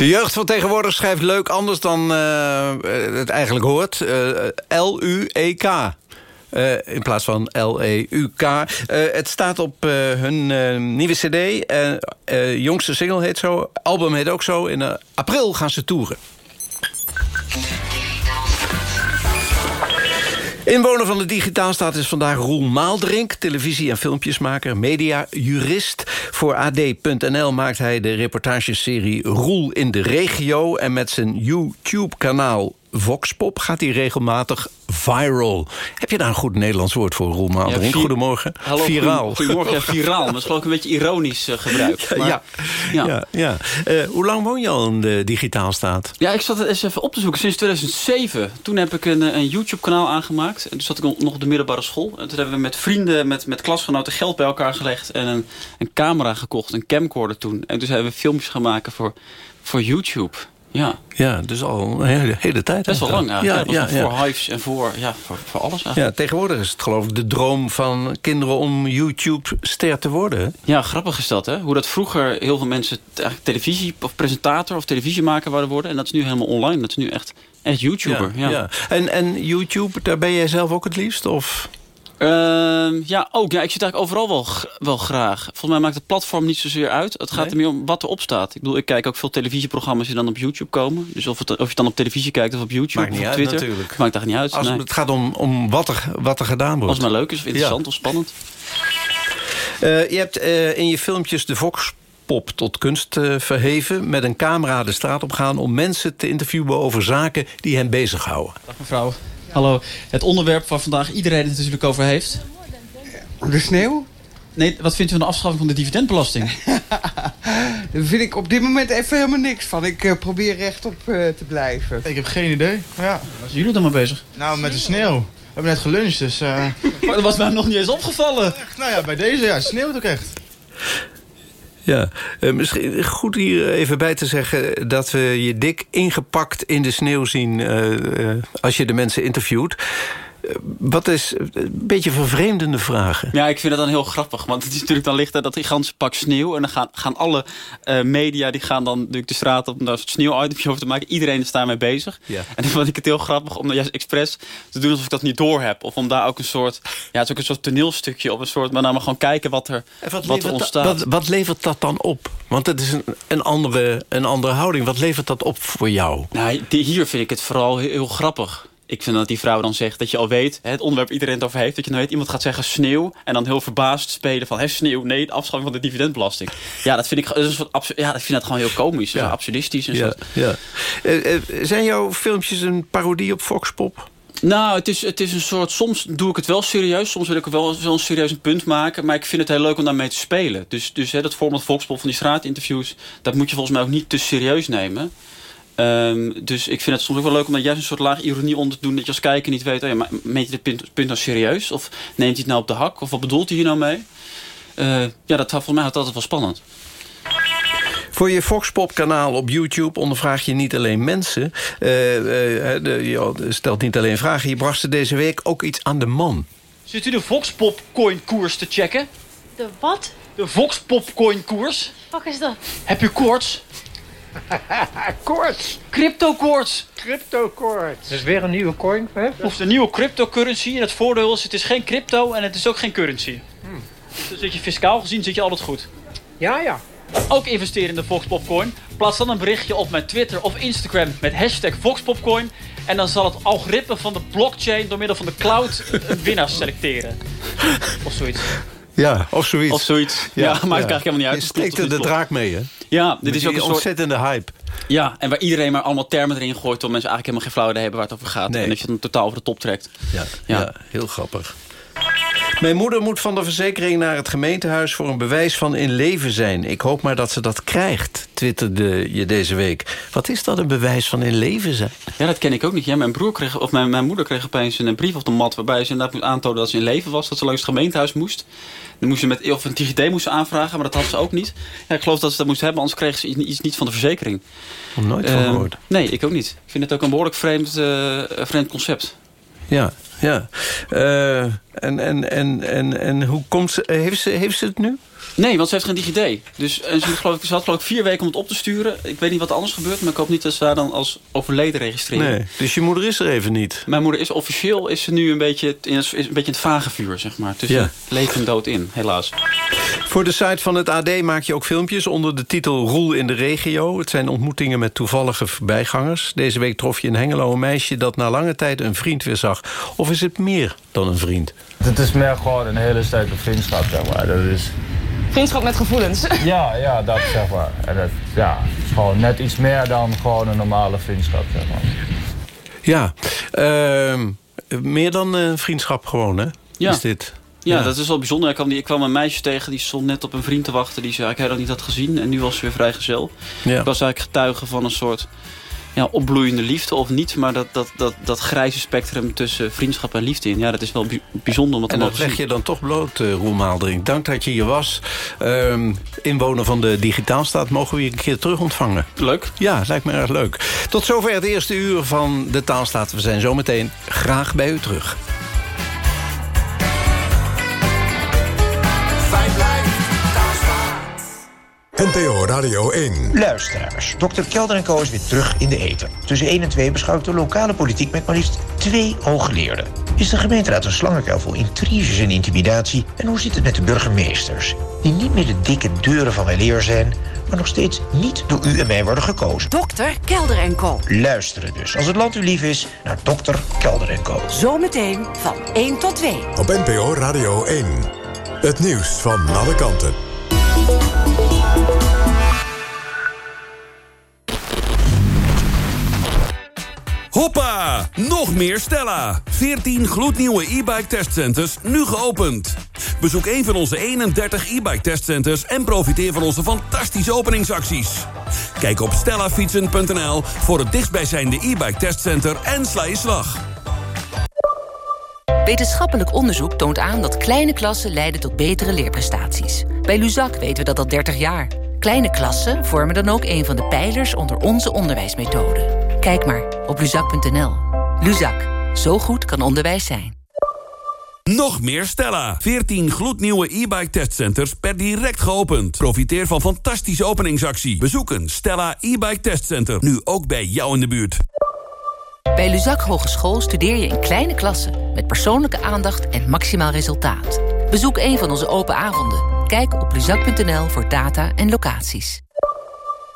Speaker 30: De
Speaker 12: jeugd van tegenwoordig schrijft leuk anders dan eh, het eigenlijk hoort. Eh, L-U-E-K. Eh, in plaats van L-E-U-K. Het staat op hun nieuwe cd. Jongste single heet zo. Album heet ook zo. In april gaan ze toeren. Inwoner van de Digitaalstaat is vandaag Roel Maaldrink... televisie- en filmpjesmaker, mediajurist. Voor AD.nl maakt hij de reportageserie Roel in de regio... en met zijn YouTube-kanaal Voxpop gaat hij regelmatig viral. Heb je daar een goed Nederlands woord voor, Roel
Speaker 14: vi-
Speaker 12: Goedemorgen.
Speaker 14: Hallo,
Speaker 12: Viraal.
Speaker 14: Goedemorgen, ja, viraal. Dat is geloof ik een beetje ironisch eh, gebruikt. Maar-
Speaker 12: ja, ja. ja, Eh, hoe lang woon je al in de Digitaalstaat?
Speaker 14: Ja, ik zat het eens even op te zoeken. Sinds 2007. Toen heb ik een, eh, een YouTube-kanaal aangemaakt. En toen zat ik nog op de middelbare school. En toen hebben we met vrienden, met, met klasgenoten geld bij elkaar gelegd. En een, een camera gekocht, een camcorder toen. En toen zijn we filmpjes maken voor, voor YouTube. Ja.
Speaker 12: Ja, dus al een hele, hele tijd.
Speaker 14: Best wel lang eigenlijk. Ja,
Speaker 12: Ja,
Speaker 14: voor Hives en voor, ja, voor, voor alles eigenlijk.
Speaker 12: Ja, tegenwoordig is het geloof ik de droom van kinderen om YouTube-ster te worden.
Speaker 14: Ja, grappig is dat, hè? Hoe dat vroeger heel veel mensen eigenlijk televisie of presentator of televisiemaker waren worden. En dat is nu helemaal online. Dat is nu echt, echt YouTuber. Ja,
Speaker 12: En, en YouTube, daar ben jij zelf ook het liefst? Of?
Speaker 14: Ehm, ja, ook. Ja, ik zit eigenlijk overal wel, wel graag. Volgens mij maakt het platform niet zozeer uit. Het gaat er meer om wat erop staat. Ik bedoel, ik kijk ook veel televisieprogramma's die dan op YouTube komen. Dus of, het, of je dan op televisie kijkt of op YouTube
Speaker 12: Maakt niet
Speaker 14: of op
Speaker 12: uit,
Speaker 14: Twitter.
Speaker 12: natuurlijk.
Speaker 14: Maakt daar niet uit.
Speaker 12: Als
Speaker 14: nee.
Speaker 12: Het gaat om, om wat, er, wat er gedaan wordt.
Speaker 14: Als het maar leuk is of interessant
Speaker 12: Ja.
Speaker 14: of spannend.
Speaker 12: Eh, je hebt eh, in je filmpjes de Vox Foxpop tot kunst eh, verheven... met een camera de straat op gaan om mensen te interviewen over zaken die hen bezighouden.
Speaker 14: Dag mevrouw. Hallo. Het onderwerp waar vandaag iedereen het natuurlijk over heeft.
Speaker 31: De sneeuw?
Speaker 14: Nee, wat vindt u van de afschaffing van de dividendbelasting? (laughs)
Speaker 31: Daar vind ik op dit moment even helemaal niks van. Ik eh, probeer rechtop eh, te blijven.
Speaker 32: Ik heb geen idee. Ja.
Speaker 14: Waar zijn jullie dan mee bezig?
Speaker 32: Nou, met de sneeuw. We hebben net geluncht, dus... eh,
Speaker 14: Maar (laughs) dat was mij nog niet eens opgevallen.
Speaker 32: nou ja, bij deze, ja, sneeuwt ook echt.
Speaker 12: Ja, eh, misschien goed hier even bij te zeggen... dat we je dik ingepakt in de sneeuw zien eh, eh, als je de mensen interviewt. Wat is een beetje vervreemdende vragen?
Speaker 14: Ja, ik vind het dan heel grappig. Want het is natuurlijk dan ligt er dat gigantische pak sneeuw. En dan gaan, gaan alle eh, media die gaan dan natuurlijk de straat op... om daar een sneeuwitemje over te maken. Iedereen is daarmee bezig.
Speaker 12: Ja.
Speaker 14: En dan vond ik het heel grappig om juist expres te doen alsof ik dat niet door heb. Of om daar ook een soort... Ja, het is ook een soort toneelstukje op een soort... maar nou maar gewoon kijken wat er, wat er ontstaat.
Speaker 12: dat- wat, wat levert dat dan op? Want het is een, een, andere, een andere houding. Wat levert dat op voor jou?
Speaker 14: Nou, die- hier vind ik het vooral heel, heel grappig. Ik vind dat die vrouw dan zegt dat je al weet... Het onderwerp iedereen het over heeft... dat je nou weet, iemand gaat zeggen sneeuw... en dan heel verbaasd spelen van... hè, sneeuw, nee, de afschaffing van de dividendbelasting. Ja, dat vind ik, dat is een soort ja, ik vind dat gewoon heel komisch. Ja. Absurdistisch. Een
Speaker 12: Ja, ja. Eh, eh, zijn jouw filmpjes een parodie op Foxpop?
Speaker 14: Nou, het is, het is een soort... Soms doe ik het wel serieus. Soms wil ik er wel, wel een serieus een punt maken. Maar ik vind het heel leuk om daarmee te spelen. Dus, dus hè, dat format Foxpop van die straatinterviews... dat moet je volgens mij ook niet te serieus nemen. Ehm, dus ik vind het soms ook wel leuk om daar juist een soort laag ironie onder te doen. Dat je als kijker niet weet... Oh ja, maar meent hij dit punt, punt nou serieus? Of neemt hij het nou op de hak? Of wat bedoelt hij hier nou mee? Eh, ja, dat volgens mij altijd wel spannend.
Speaker 12: Voor je Foxpop-kanaal op YouTube ondervraag je niet alleen mensen. Eh, eh, de- je stelt niet alleen vragen. Je bracht ze deze week ook iets aan de man.
Speaker 14: Zit u de Voxpopcoin koers te checken?
Speaker 33: De wat?
Speaker 14: De Voxpopcoin koers?
Speaker 33: Wat is dat?
Speaker 14: Heb u koorts?
Speaker 15: Koorts.
Speaker 14: Crypto koorts.
Speaker 15: Crypto koorts. Dat is weer een nieuwe coin, hè?
Speaker 14: Of de nieuwe cryptocurrency. En het voordeel is, het is geen crypto en het is ook geen currency. Dus dan zit je fiscaal gezien zit je altijd goed.
Speaker 15: Ja, ja.
Speaker 14: Ook investeren in de Voxpopcoin. Plaats dan een berichtje op mijn Twitter of Instagram met hashtag Voxpopcoin. En dan zal het algoritme van de blockchain door middel van de cloud een winnaar selecteren. Of zoiets.
Speaker 12: Ja, of zoiets.
Speaker 14: Of zoiets. Ja, maakt eigenlijk helemaal niet uit.
Speaker 12: Je
Speaker 14: Het
Speaker 12: steekt er de draak mee, hè?
Speaker 14: Ja, dit is ook een soort...
Speaker 12: ontzettende hype.
Speaker 14: Ja, en waar iedereen maar allemaal termen erin gooit... om mensen eigenlijk helemaal geen flauw idee hebben waar het over gaat. En dat je het totaal over de top trekt.
Speaker 12: Ja, ja. heel grappig. Mijn moeder moet van de verzekering naar het gemeentehuis... voor een bewijs van in leven zijn. Ik hoop maar dat ze dat krijgt, twitterde je deze week. Wat is dat, een bewijs van in leven zijn?
Speaker 14: Ja, dat ken ik ook niet. Ja, mijn, broer kreeg, of mijn, mijn moeder kreeg opeens een brief op de mat... waarbij ze inderdaad moest aantonen dat ze in leven was. Dat ze langs het gemeentehuis moest. Dan moest ze met, of een DigiD moest aanvragen, maar dat had ze ook niet. Ja, ik geloof dat ze dat moest hebben, anders kreeg ze iets, niet van de verzekering.
Speaker 12: Nooit van
Speaker 14: Eh,
Speaker 12: gehoord.
Speaker 14: Nee, ik ook niet. Ik vind het ook een behoorlijk vreemd, eh, vreemd concept.
Speaker 12: Ja, ja. Eh, en, en, en, en, en hoe komt ze... Heeft ze, heeft ze het nu?
Speaker 14: Nee, want ze heeft geen DigiD. Dus en ze, geloof ik, ze had geloof ik vier weken om het op te sturen. Ik weet niet wat er anders gebeurt, maar ik hoop niet dat ze haar dan als overleden registreren.
Speaker 12: Nee, dus je moeder is er even niet.
Speaker 14: Mijn moeder is officieel is ze nu een beetje, in, is een beetje in het vage vuur, zeg maar. Tussen
Speaker 12: Ja.
Speaker 14: leven en dood in, helaas.
Speaker 12: Voor de site van het AD maak je ook filmpjes onder de titel Roel in de regio. Het zijn ontmoetingen met toevallige voorbijgangers. Deze week trof je in Hengelo een meisje dat na lange tijd een vriend weer zag. Of is het meer dan een vriend?
Speaker 34: Het is meer gewoon een hele sterke vriendschap, zeg maar. Dat is,
Speaker 33: Vriendschap met gevoelens. (laughs)
Speaker 34: ja, ja, dat zeg maar. En dat, ja, het is gewoon net iets meer dan gewoon een normale vriendschap, zeg maar.
Speaker 12: Ja, ehm, meer dan een vriendschap gewoon, hè?
Speaker 14: Ja.
Speaker 12: Is dit?
Speaker 14: Ja, dat is wel bijzonder. Ik kwam, die, ik kwam een meisje tegen, die stond net op een vriend te wachten... die ze eigenlijk helemaal niet had gezien. En nu was ze weer vrijgezel.
Speaker 12: Ja.
Speaker 14: Ik was eigenlijk getuige van een soort ja, opbloeiende liefde of niet. Maar dat, dat, dat, dat grijze spectrum tussen vriendschap en liefde in. Ja, dat is wel bij- bijzonder om dat
Speaker 12: En
Speaker 14: te
Speaker 12: dat leg je dan toch bloot, uh, Roel Maaldering. Dank dat je hier was. Ehm, inwoner van de Digitaalstaat mogen we je een keer terug ontvangen.
Speaker 14: Leuk.
Speaker 12: Ja, lijkt me erg leuk. Tot zover het eerste uur van de Taalstaat. We zijn zometeen graag bij u terug.
Speaker 35: NPO Radio 1.
Speaker 36: Luisteraars, Dr. Kelder en Co is weer terug in de eten. Tussen 1 en 2 beschouwt de lokale politiek met maar liefst twee hooggeleerden. Is de gemeenteraad een slangenkuil vol intriges en intimidatie? En hoe zit het met de burgemeesters? Die niet meer de dikke deuren van leer zijn, maar nog steeds niet door u en mij worden gekozen.
Speaker 23: Dokter Kelder en Co.
Speaker 36: Luisteren dus, als het land u lief is, naar Dr. Kelder en Co.
Speaker 23: Zometeen van 1 tot 2.
Speaker 35: Op NPO Radio 1. Het nieuws van alle kanten.
Speaker 11: Hoppa! Nog meer Stella. 14 gloednieuwe e-bike testcenters, nu geopend. Bezoek een van onze 31 e-bike testcenters... en profiteer van onze fantastische openingsacties. Kijk op stellafietsen.nl voor het dichtstbijzijnde e-bike testcenter en sla je slag.
Speaker 37: Wetenschappelijk onderzoek toont aan dat kleine klassen leiden tot betere leerprestaties... Bij Luzak weten we dat al 30 jaar. Kleine klassen vormen dan ook een van de pijlers onder onze onderwijsmethode. Kijk maar op luzak.nl. Luzak, zo goed kan onderwijs zijn.
Speaker 11: Nog meer Stella. 14 gloednieuwe e-bike testcenters per direct geopend. Profiteer van fantastische openingsactie. Bezoek een Stella e-bike testcenter. Nu ook bij jou in de buurt.
Speaker 37: Bij Luzak Hogeschool studeer je in kleine klassen... met persoonlijke aandacht en maximaal resultaat. Bezoek een van onze open avonden. Kijk op luzak.nl voor data en locaties.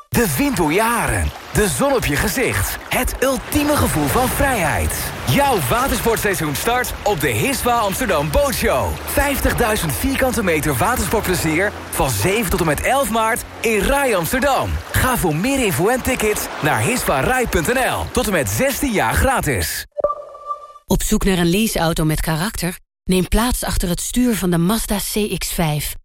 Speaker 38: De wind door je haren, de zon op je gezicht. Het ultieme gevoel van vrijheid. Jouw watersportseizoen start op de Hiswa Amsterdam Bootshow. 50.000 vierkante meter watersportplezier van 7 tot en met 11 maart in Rai Amsterdam. Ga voor meer info en tickets naar hiswarai.nl. Tot en met 16 jaar gratis.
Speaker 39: Op zoek naar een leaseauto met karakter? Neem plaats achter het stuur van de Mazda CX-5.